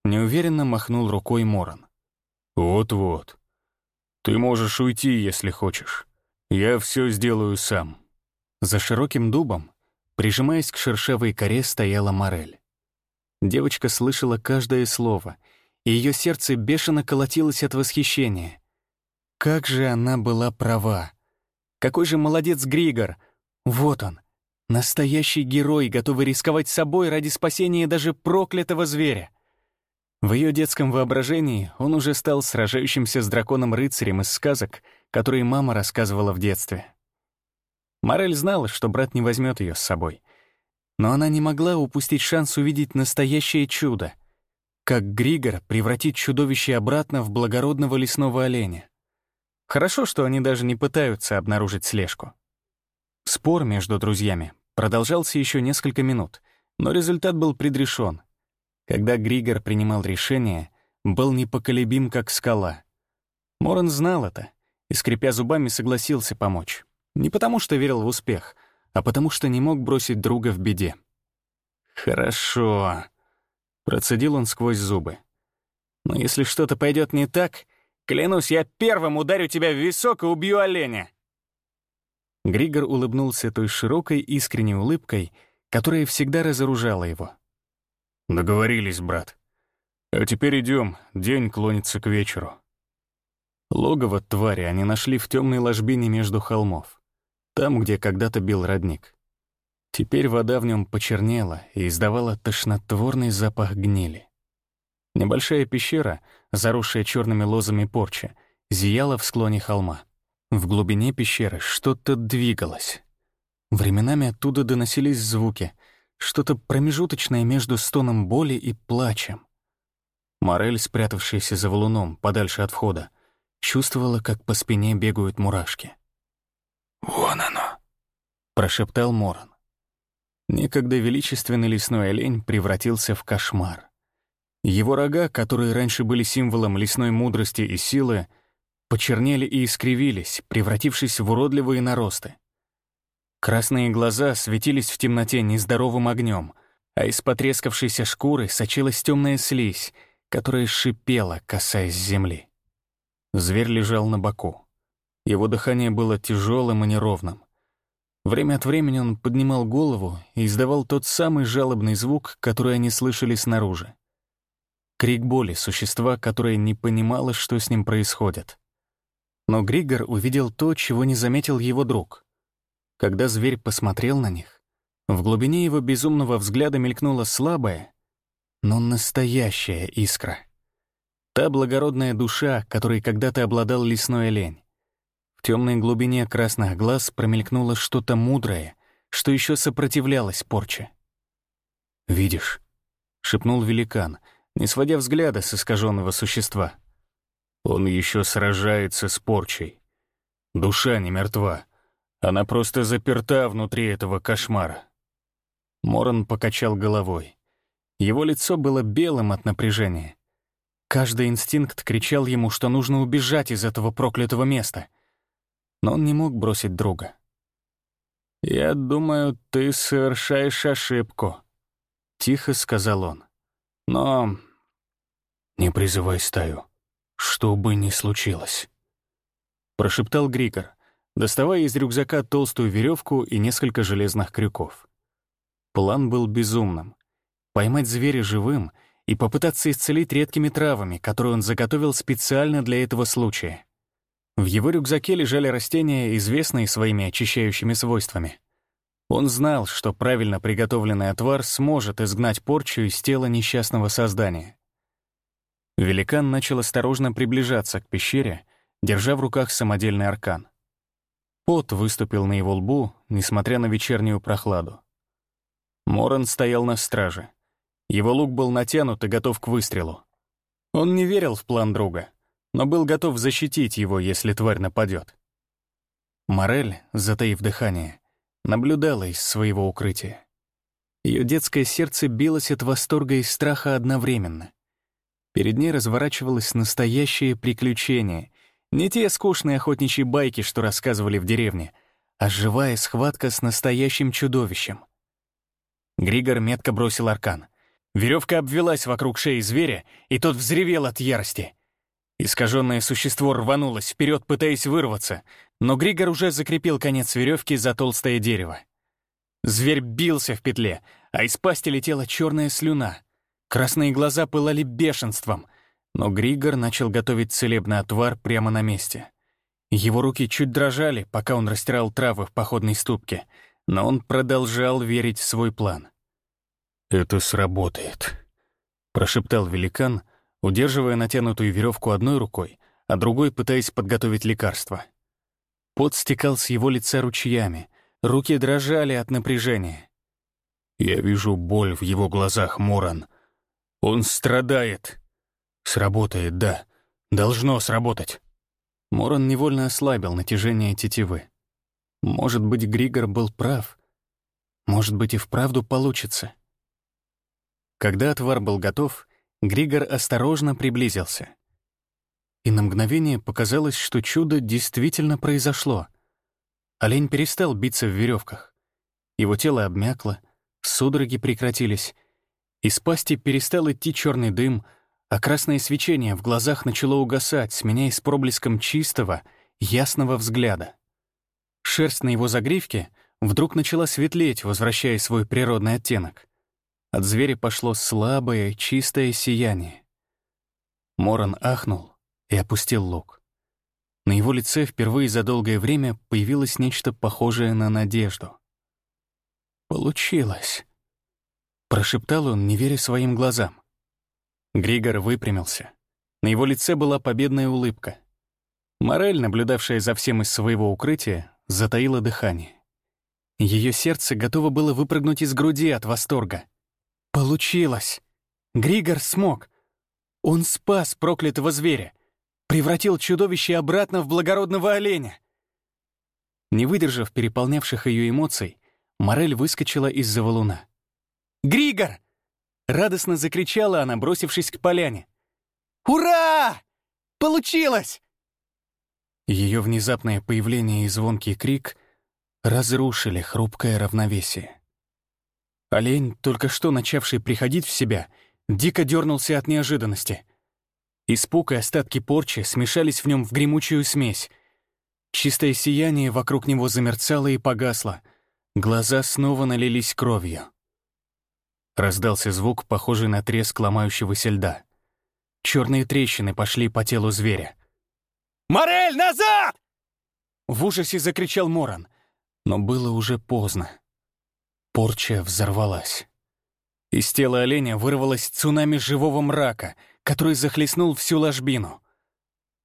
Неуверенно махнул рукой Моран.
«Вот-вот. Ты можешь уйти, если хочешь. Я все сделаю сам».
За широким дубом, прижимаясь к шершавой коре, стояла Морель. Девочка слышала каждое слово
и ее сердце бешено колотилось от восхищения. Как же она была права! Какой же молодец Григор! Вот он, настоящий герой, готовый рисковать собой ради спасения даже проклятого зверя. В ее детском воображении он уже стал сражающимся с драконом-рыцарем из сказок, которые мама рассказывала в детстве. Морель знала, что брат не возьмет ее с собой. Но она не могла упустить шанс увидеть настоящее чудо. Как Григор превратит чудовище обратно в благородного лесного оленя. Хорошо, что они даже не пытаются обнаружить слежку. Спор между друзьями продолжался еще несколько минут, но результат был предрешен — когда Григор принимал решение, был непоколебим, как скала. Моран знал это и, скрипя зубами, согласился помочь. Не потому, что верил в успех, а потому, что не мог бросить друга в беде. «Хорошо», — процедил он сквозь зубы. «Но если что-то пойдет не так, клянусь, я первым ударю тебя в висок и убью оленя». Григор улыбнулся той широкой искренней улыбкой, которая всегда разоружала его.
Договорились, брат. А теперь идем, день клонится к вечеру. Логово твари они нашли в темной ложбине между холмов, там, где когда-то бил родник. Теперь вода в нем почернела и издавала тошнотворный запах гнили. Небольшая пещера, заросшая черными лозами порча, зияла в склоне холма. В глубине пещеры что-то двигалось. Временами оттуда доносились звуки — что-то промежуточное между стоном боли и плачем. Морель, спрятавшаяся за валуном, подальше от входа, чувствовала, как по спине бегают мурашки.
«Вон оно!»
— прошептал Моран. Некогда величественный лесной олень превратился в кошмар. Его рога, которые раньше были символом лесной мудрости и силы, почернели и искривились, превратившись в уродливые наросты. Красные глаза светились в темноте нездоровым огнем, а из потрескавшейся шкуры сочилась темная слизь, которая шипела, касаясь земли. Зверь лежал на боку. Его дыхание было тяжелым и неровным. Время от времени он поднимал голову и издавал тот самый жалобный звук, который они слышали снаружи. Крик боли существа, которое не понимало, что с ним происходит. Но Григор увидел то, чего не заметил его друг. Когда зверь посмотрел на них, в глубине его безумного взгляда мелькнула слабая, но настоящая искра. Та благородная душа, которой когда-то обладал лесной олень. Темной глубине красных глаз промелькнуло что-то мудрое, что еще сопротивлялось порче. «Видишь?» — шепнул великан, не сводя взгляда с искаженного существа. «Он еще сражается с порчей. Душа не мертва, она просто заперта внутри этого кошмара. Моран покачал головой. Его лицо было белым от напряжения. Каждый инстинкт кричал ему, что нужно убежать из этого проклятого места. Но он не мог бросить друга. «Я думаю, ты совершаешь ошибку», — тихо сказал он. «Но...» «Не призывай стаю, что бы ни случилось», — прошептал Григор доставая из рюкзака толстую веревку и несколько железных крюков. План был безумным — поймать зверя живым и попытаться исцелить редкими травами, которые он заготовил специально для этого случая. В его рюкзаке лежали растения, известные своими очищающими свойствами. Он знал, что правильно приготовленный отвар сможет изгнать порчу из тела несчастного создания. Великан начал осторожно приближаться к пещере, держа в руках самодельный аркан. Пот выступил на его лбу, несмотря на вечернюю прохладу. Моран стоял на страже. Его лук был натянут и готов к выстрелу. Он не верил в план друга, но был готов защитить его, если тварь нападет. Морель, затаив дыхание, наблюдала из своего укрытия. Ее детское сердце билось от восторга и страха одновременно. Перед ней разворачивалось настоящее приключение, не те скучные охотничьи байки, что рассказывали в деревне, а живая схватка с настоящим чудовищем. Григор метко бросил аркан. Веревка обвелась вокруг шеи зверя, и тот взревел от ярости. Искаженное существо рванулось вперед, пытаясь вырваться, но Григор уже закрепил конец веревки за толстое дерево. Зверь бился в петле, а из пасти летела черная слюна. Красные глаза пылали бешенством,
Но Григор начал готовить целебный отвар прямо на месте. Его руки чуть дрожали, пока он растирал травы в походной ступке, но он продолжал верить в свой план. «Это сработает», — прошептал великан, удерживая натянутую веревку одной рукой, а другой пытаясь подготовить лекарство. Пот стекал с его лица ручьями, руки дрожали от напряжения. «Я вижу боль в его глазах, Моран. Он страдает. Сработает, да. Должно сработать». Моран невольно ослабил натяжение тетивы. Может быть, Григор был прав. Может быть, и вправду получится. Когда отвар был готов, Григор осторожно приблизился. И на мгновение показалось, что чудо действительно произошло. Олень перестал биться в веревках. Его тело обмякло, судороги прекратились. Из пасти перестал идти черный дым, а красное свечение в глазах начало угасать, сменяясь проблеском чистого, ясного взгляда. Шерсть на его загривке вдруг начала светлеть, возвращая свой природный оттенок. От зверя пошло слабое, чистое сияние. Моран ахнул и опустил лук. На его лице впервые за долгое время появилось нечто похожее на надежду. «Получилось», — прошептал он, не веря своим глазам. Григор выпрямился. На его лице была победная улыбка. Морель, наблюдавшая за всем из своего укрытия, затаила дыхание. Ее сердце готово было выпрыгнуть из груди от восторга. Получилось! Григор смог! Он спас проклятого зверя, превратил чудовище обратно в благородного оленя. Не выдержав переполнявших ее эмоций, Морель выскочила из-за валуна. «Григор!» Радостно закричала она, бросившись к поляне. «Ура! Получилось!» Ее внезапное появление и звонкий крик разрушили хрупкое равновесие. Олень, только что начавший приходить в себя, дико дернулся от неожиданности. Испуг и остатки порчи смешались в нем в гремучую смесь. Чистое сияние вокруг него замерцало и погасло. Глаза снова налились кровью. Раздался звук, похожий на треск ломающегося льда. Черные трещины пошли по телу зверя. «Морель, назад!» В ужасе закричал Моран, но было уже поздно. Порча взорвалась. Из тела оленя вырвалось цунами живого мрака, который захлестнул всю ложбину.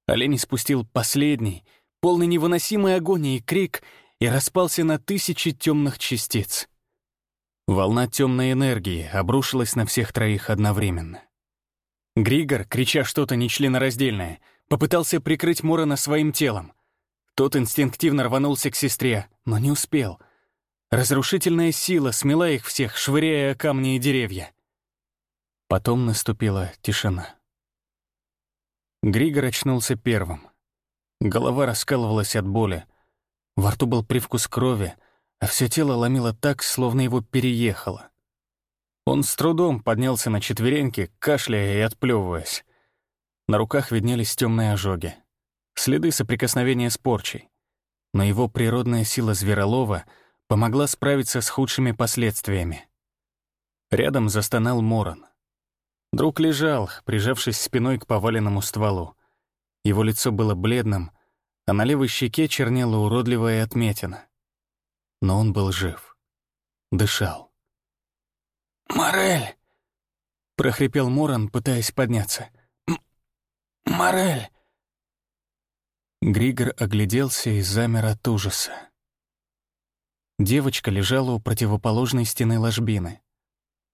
Олень спустил последний, полный невыносимой агонии крик и распался на тысячи темных частиц. Волна темной энергии обрушилась на всех троих одновременно. Григор, крича что-то нечленораздельное, попытался прикрыть Морона своим телом. Тот инстинктивно рванулся к сестре, но не успел. Разрушительная сила смела их всех, швыряя камни и деревья. Потом наступила тишина. Григор очнулся первым. Голова раскалывалась от боли. Во рту был привкус крови — а все тело ломило так, словно его переехало. Он с трудом поднялся на четвереньки, кашляя и отплевываясь. На руках виднелись темные ожоги, следы соприкосновения с порчей. Но его природная сила зверолова помогла справиться с худшими последствиями. Рядом застонал Морон. Друг лежал, прижавшись спиной к поваленному стволу. Его лицо было бледным, а на левой щеке чернела уродливая отметина но он был жив. Дышал. «Морель!» — прохрипел Моран, пытаясь подняться. «Морель!» Григор огляделся и замер от ужаса. Девочка лежала у противоположной стены ложбины.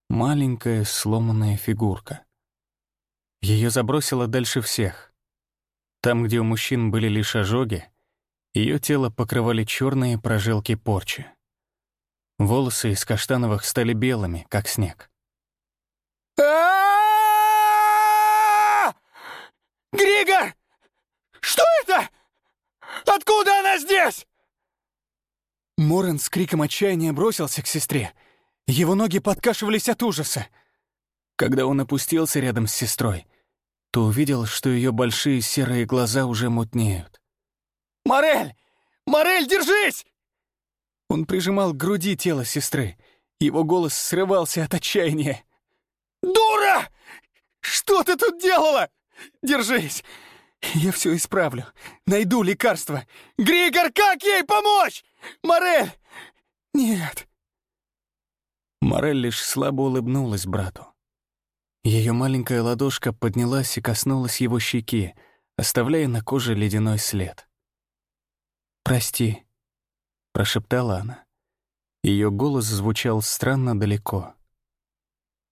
Маленькая сломанная фигурка. Ее забросило дальше всех. Там, где у мужчин были лишь ожоги, ее тело покрывали черные прожилки порчи. Волосы из каштановых стали белыми, как снег.
Григор! Что это? Откуда она здесь?»
Морен с криком отчаяния бросился к сестре. Его ноги подкашивались от ужаса. Когда он опустился рядом с сестрой, то увидел, что ее большие серые глаза уже мутнеют.
«Морель! Морель, держись!»
Он прижимал к груди тело сестры. Его голос срывался от отчаяния.
«Дура! Что ты тут делала? держись! Я все исправлю. Найду лекарство. Григор, как ей помочь? Морель! Нет!»
Морель лишь слабо улыбнулась брату. Ее маленькая ладошка поднялась и коснулась его щеки, оставляя на коже ледяной след. «Прости», — прошептала она. Ее голос звучал странно далеко.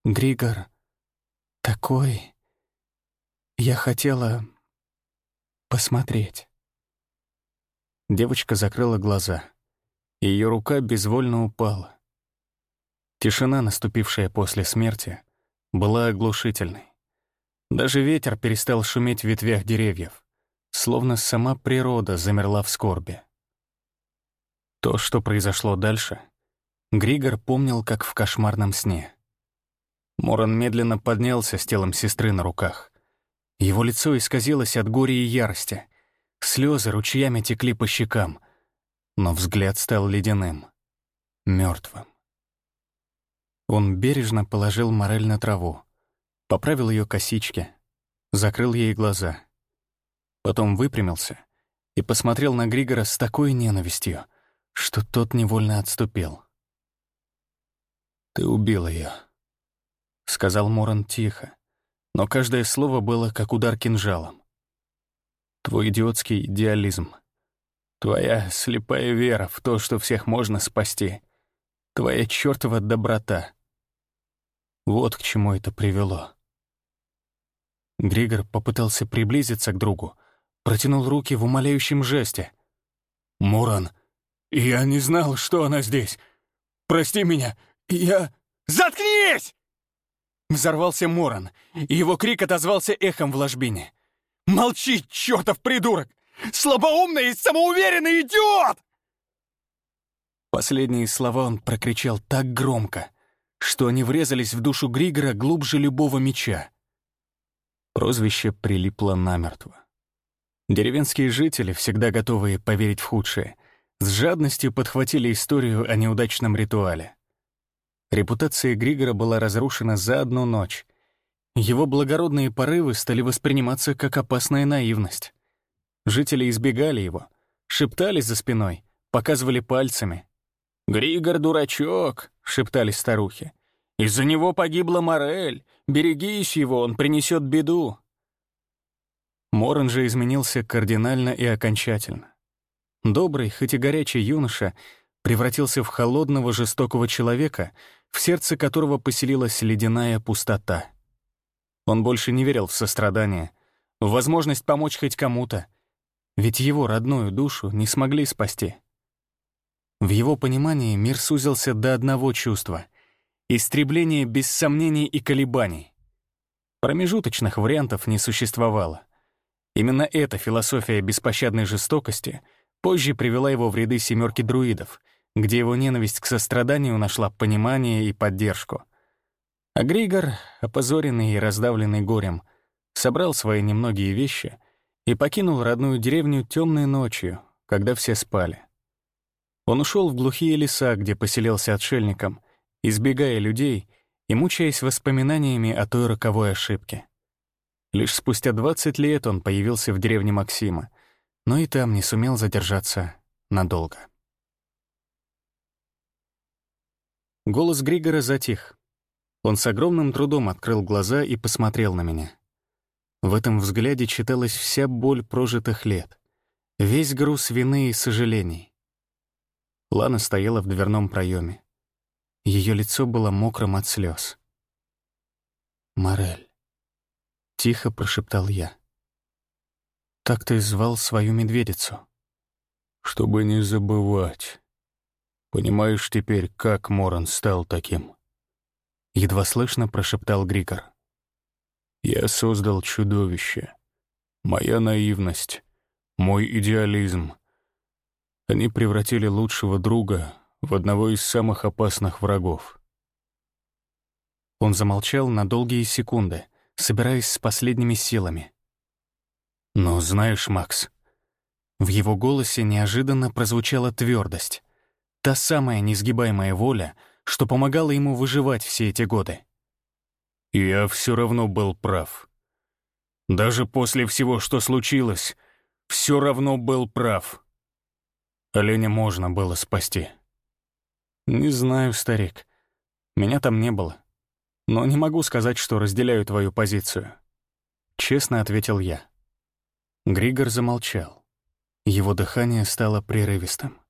«Григор, такой... Я хотела посмотреть». Девочка закрыла глаза. Ее рука безвольно упала. Тишина, наступившая после смерти, была оглушительной. Даже ветер перестал шуметь в ветвях деревьев, словно сама природа замерла в скорби. То, что произошло дальше, Григор помнил, как в кошмарном сне. Моран медленно поднялся с телом сестры на руках. Его лицо исказилось от горя и ярости. Слезы ручьями текли по щекам, но взгляд стал ледяным, мертвым. Он бережно положил Морель на траву, поправил ее косички, закрыл ей глаза. Потом выпрямился и посмотрел на Григора с такой ненавистью, что тот невольно отступил. «Ты убил ее, сказал Моран тихо, но каждое слово было как удар кинжалом. «Твой идиотский идеализм, твоя слепая вера в то, что всех можно спасти, твоя чертова доброта. Вот к чему это привело». Григор попытался приблизиться к другу, протянул руки в умоляющем жесте. «Муран, я не знал, что она здесь. Прости меня, я...»
«Заткнись!»
Взорвался Моран, и его крик отозвался эхом в ложбине.
«Молчи, чертов придурок! Слабоумный и самоуверенный идиот!»
Последние слова он прокричал так громко, что они врезались в душу Григора глубже любого меча. Прозвище прилипло намертво. Деревенские жители, всегда готовые поверить в худшее, с жадностью подхватили историю о неудачном ритуале. Репутация Григора была разрушена за одну ночь. Его благородные порывы стали восприниматься как опасная наивность. Жители избегали его, шептались за спиной, показывали пальцами. «Григор — дурачок», — шептались старухи. «Из-за него погибла Морель. Берегись его, он принесет беду». Моран же изменился кардинально и окончательно. Добрый, хоть и горячий юноша превратился в холодного, жестокого человека, в сердце которого поселилась ледяная пустота. Он больше не верил в сострадание, в возможность помочь хоть кому-то, ведь его родную душу не смогли спасти. В его понимании мир сузился до одного чувства — истребление без сомнений и колебаний. Промежуточных вариантов не существовало. Именно эта философия беспощадной жестокости позже привела его в ряды семерки друидов — где его ненависть к состраданию нашла понимание и поддержку. А Григор, опозоренный и раздавленный горем, собрал свои немногие вещи и покинул родную деревню темной ночью, когда все спали. Он ушел в глухие леса, где поселился отшельником, избегая людей и мучаясь воспоминаниями о той роковой ошибке. Лишь спустя 20 лет он появился в деревне Максима, но и там не сумел задержаться надолго. Голос Григора затих. Он с огромным трудом открыл глаза и посмотрел на меня. В этом взгляде читалась вся боль прожитых лет, весь груз вины и сожалений. Лана стояла в дверном проеме. Ее лицо было мокрым от слез. «Морель», — тихо прошептал я. «Так ты звал свою медведицу?»
«Чтобы не забывать», Понимаешь теперь, как Моран стал таким?»
Едва слышно прошептал Григор.
«Я создал чудовище. Моя наивность, мой идеализм. Они превратили лучшего друга в одного из самых опасных врагов».
Он замолчал на долгие секунды, собираясь с последними силами. «Но знаешь, Макс...» В его голосе неожиданно прозвучала твердость. Та самая несгибаемая воля, что помогала ему выживать все эти годы.
Я все равно был прав.
даже после всего, что случилось, все равно был прав. Оленя можно было спасти.
Не знаю, старик. Меня там не было. Но не могу сказать, что разделяю твою позицию. Честно ответил я. Григор замолчал. Его дыхание стало прерывистым.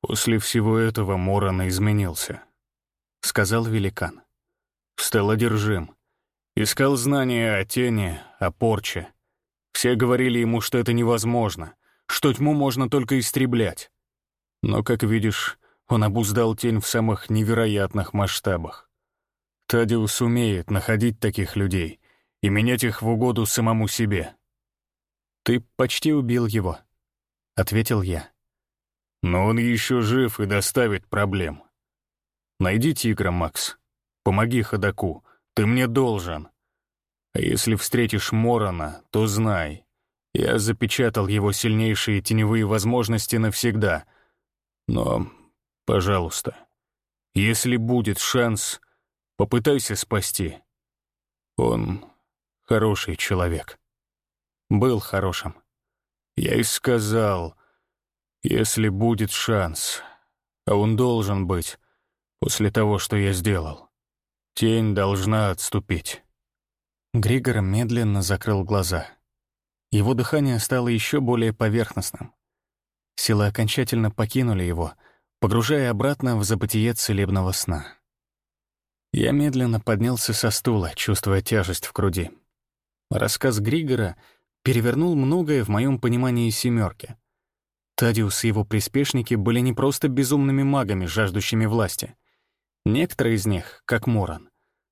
«После всего этого Морона изменился», — сказал великан. «Стал одержим. Искал знания о тени, о порче. Все говорили ему, что это невозможно, что тьму можно только истреблять. Но, как видишь, он обуздал тень в самых невероятных масштабах. Тадиус умеет находить таких людей и менять их в угоду самому себе.
«Ты почти убил его», — ответил я.
«Но он еще жив и доставит проблем. Найди тигра, Макс. Помоги ходаку. Ты мне должен. А если встретишь Морона, то знай. Я запечатал его сильнейшие теневые возможности навсегда. Но, пожалуйста, если будет шанс, попытайся спасти. Он хороший человек».
Был хорошим.
Я и сказал, если будет шанс, а он должен быть, после того, что я сделал. Тень должна отступить.
Григор медленно закрыл глаза. Его дыхание стало еще более поверхностным. Силы окончательно покинули его, погружая обратно в забытие целебного сна. Я медленно поднялся со стула, чувствуя тяжесть в груди. Рассказ Григора — перевернул многое в моем понимании семерки. Тадиус и его приспешники были не просто безумными магами, жаждущими власти. Некоторые из них, как Моран,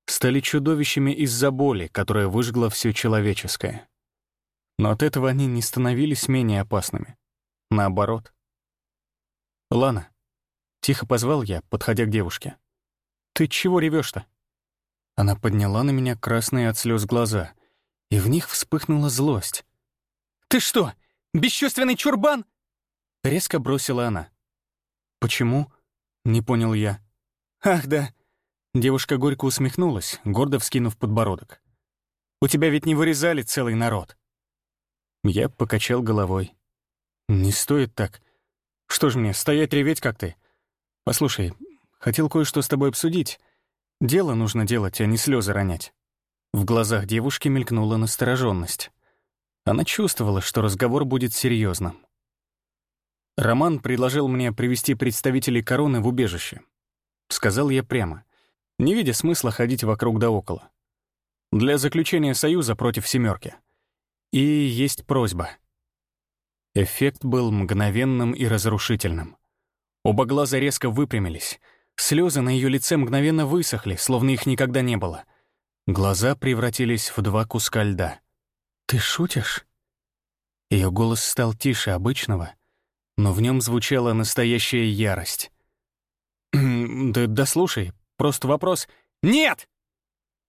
стали чудовищами из-за боли, которая выжгла все человеческое. Но от этого они не становились менее опасными. Наоборот. «Лана», — тихо позвал я, подходя к девушке. «Ты чего ревешь-то?» Она подняла на меня красные от слез глаза — и в них вспыхнула злость.
«Ты что, бесчувственный чурбан?»
Резко бросила она. «Почему?» — не понял я.
«Ах, да».
Девушка горько усмехнулась, гордо вскинув подбородок. «У тебя ведь не вырезали целый народ». Я покачал головой. «Не стоит так. Что ж мне, стоять реветь, как ты? Послушай, хотел кое-что с тобой обсудить. Дело нужно делать, а не слезы ронять». В глазах девушки мелькнула настороженность. Она чувствовала, что разговор будет серьезным. Роман предложил мне привести представителей короны в убежище. Сказал я прямо, не видя смысла ходить вокруг да около. Для заключения союза против «семерки». И есть просьба. Эффект был мгновенным и разрушительным. Оба глаза резко выпрямились. Слезы на ее лице мгновенно высохли, словно их никогда не было — Глаза превратились в два куска льда. «Ты шутишь?» Ее голос стал тише обычного, но в нем звучала настоящая ярость. «Да, да слушай, просто вопрос...» «Нет!»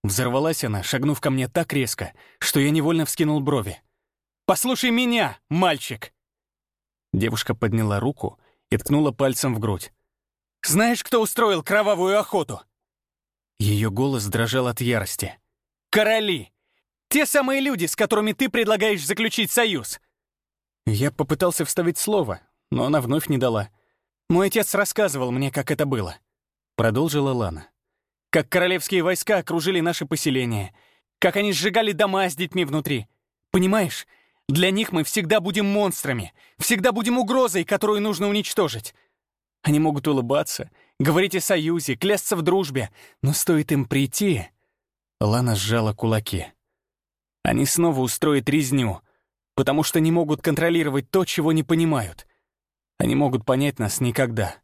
Взорвалась она, шагнув ко мне так резко, что я невольно вскинул брови. «Послушай меня, мальчик!» Девушка подняла руку и ткнула пальцем в грудь. «Знаешь, кто устроил кровавую охоту?» Ее голос дрожал от ярости. «Короли! Те самые люди, с которыми ты предлагаешь заключить союз!» Я попытался вставить слово, но она вновь не дала. «Мой отец рассказывал мне, как это было», — продолжила Лана. «Как королевские войска окружили наше поселение, как они сжигали дома с детьми внутри. Понимаешь, для них мы всегда будем монстрами, всегда будем угрозой, которую нужно уничтожить. Они могут улыбаться, говорить о союзе, клясться в дружбе, но стоит им прийти...» Лана сжала кулаки. «Они снова устроят резню, потому что не могут контролировать то, чего не понимают. Они могут понять нас никогда».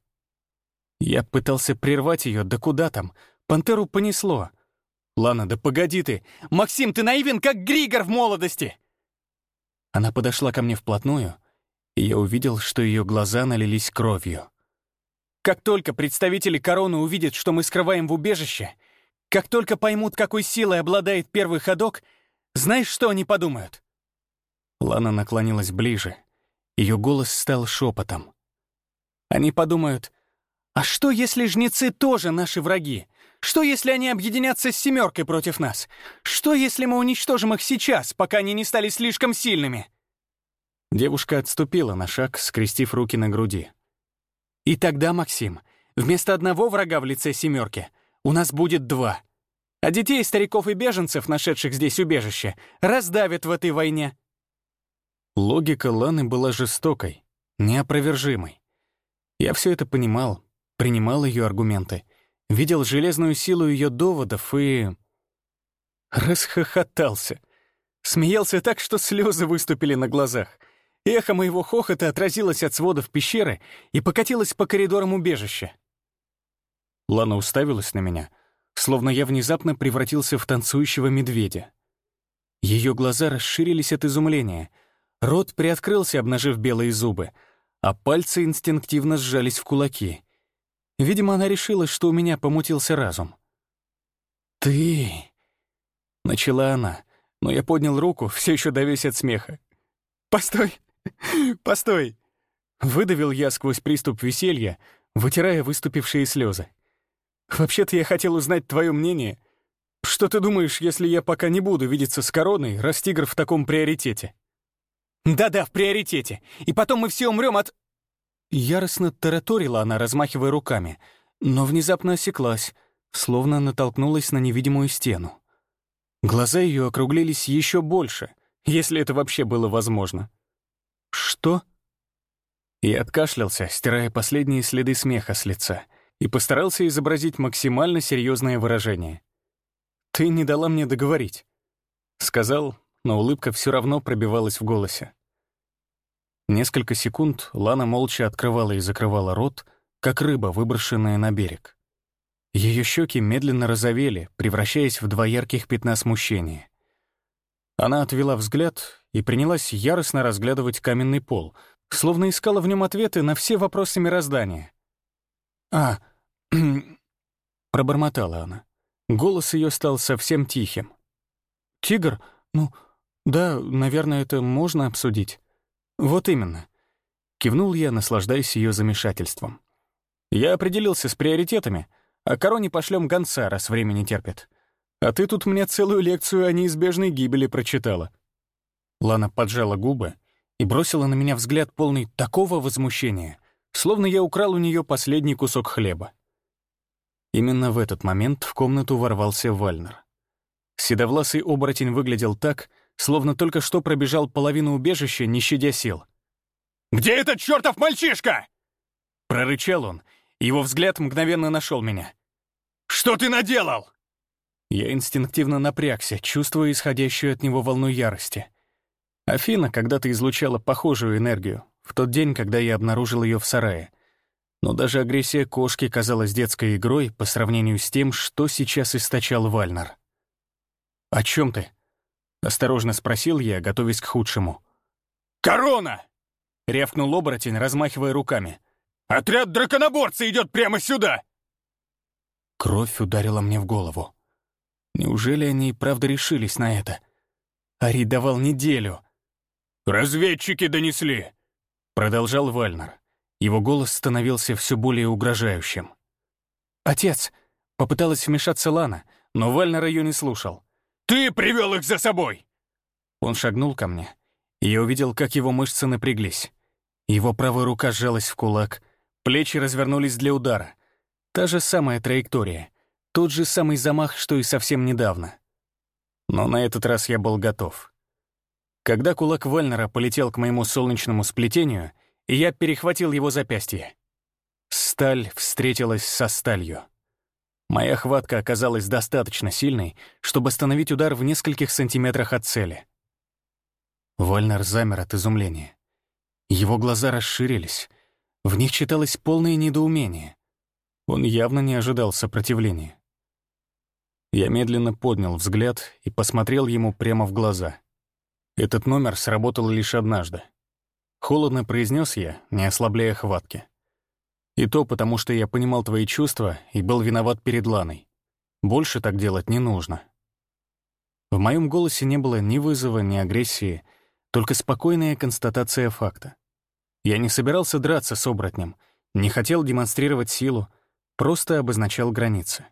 Я пытался прервать ее, да куда там? Пантеру понесло. «Лана, да погоди ты! Максим, ты наивен, как Григор в молодости!» Она подошла ко мне вплотную, и я увидел, что ее глаза налились кровью. Как только представители короны увидят, что мы скрываем в убежище, как только поймут, какой силой обладает первый ходок, знаешь, что они подумают?» Лана наклонилась ближе. Ее голос стал шепотом. «Они подумают, а что, если жнецы тоже наши враги?
Что, если они объединятся с семеркой против нас? Что, если мы уничтожим их сейчас, пока они не стали слишком сильными?»
Девушка отступила на шаг, скрестив руки на груди.
«И тогда, Максим, вместо одного врага в лице семерки у нас будет два. А детей, стариков и беженцев, нашедших здесь убежище, раздавят в этой войне».
Логика Ланы была жестокой, неопровержимой. Я все это понимал, принимал ее аргументы, видел железную силу ее доводов и... Расхохотался. Смеялся так, что слезы выступили на глазах. Эхо моего хохота отразилось от сводов пещеры и покатилось по коридорам убежища. Лана уставилась на меня, словно я внезапно превратился в танцующего медведя. Ее глаза расширились от изумления, рот приоткрылся, обнажив белые зубы, а пальцы инстинктивно сжались в кулаки. Видимо, она решила, что у меня помутился разум. «Ты...» — начала она, но я поднял руку, все еще давясь от смеха. «Постой! Постой!» Выдавил я сквозь приступ веселья, вытирая выступившие слезы. «Вообще-то я хотел узнать твое мнение. Что ты думаешь, если я пока не буду видеться с короной, раз тигр в таком приоритете?» «Да-да, в приоритете. И потом мы все умрем от...» Яростно тараторила она, размахивая руками, но внезапно осеклась, словно натолкнулась на невидимую стену. Глаза ее округлились еще больше, если это вообще было возможно. «Что?» Я откашлялся, стирая последние следы смеха с лица, и постарался изобразить максимально серьезное выражение. «Ты не дала мне договорить», — сказал, но улыбка все равно пробивалась в голосе. Несколько секунд Лана молча открывала и закрывала рот, как рыба, выброшенная на берег. Ее щеки медленно розовели, превращаясь в два ярких пятна смущения. Она отвела взгляд и принялась яростно разглядывать каменный пол, словно искала в нем ответы на все вопросы мироздания. «А...» *clears throat* — пробормотала она. Голос ее стал совсем тихим. «Тигр? Ну, да, наверное, это можно обсудить». «Вот именно». Кивнул я, наслаждаясь ее замешательством. «Я определился с приоритетами, а короне пошлем гонца, раз время не терпит. А ты тут мне целую лекцию о неизбежной гибели прочитала». Лана поджала губы и бросила на меня взгляд полный такого возмущения, словно я украл у нее последний кусок хлеба. Именно в этот момент в комнату ворвался Вальнер. Седовласый оборотень выглядел так, словно только что пробежал половину убежища, не щадя сил.
«Где этот чертов мальчишка?»
Прорычал он, и его взгляд мгновенно нашел меня.
«Что ты наделал?»
Я инстинктивно напрягся, чувствуя исходящую от него волну ярости. Афина когда-то излучала похожую энергию, в тот день, когда я обнаружил ее в сарае. Но даже агрессия кошки казалась детской игрой по сравнению с тем, что сейчас источал Вальнер. «О чем ты?» Осторожно спросил я, готовясь к худшему.
«Корона!»
— рявкнул оборотень, размахивая руками.
«Отряд драконоборца идет прямо сюда!»
Кровь ударила мне в голову. Неужели они и правда решились на это? Ари давал неделю.
«Разведчики донесли!» — продолжал Вальнер.
Его голос становился все более угрожающим. «Отец!» — попыталась вмешаться Лана, но Вальнер ее не слушал.
Ты привел их за собой!»
Он шагнул ко мне, и я увидел, как его мышцы напряглись. Его правая рука сжалась в кулак, плечи развернулись для удара. Та же самая траектория, тот же самый замах, что и совсем недавно. Но на этот раз я был готов. Когда кулак Вальнера полетел к моему солнечному сплетению, я перехватил его запястье. Сталь встретилась со сталью. Моя хватка оказалась достаточно сильной, чтобы остановить удар в нескольких сантиметрах от цели. Вольнер замер от изумления. Его глаза расширились. В них читалось полное недоумение. Он явно не ожидал сопротивления. Я медленно поднял взгляд и посмотрел ему прямо в глаза. Этот номер сработал лишь однажды. Холодно произнес я, не ослабляя хватки. И то потому, что я понимал твои чувства и был виноват перед Ланой. Больше так делать не нужно. В моем голосе не было ни вызова, ни агрессии, только спокойная констатация факта. Я не собирался драться с оборотнем, не хотел демонстрировать силу, просто обозначал границы.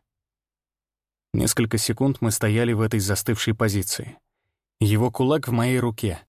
Несколько секунд мы стояли в этой застывшей позиции. Его кулак в моей руке,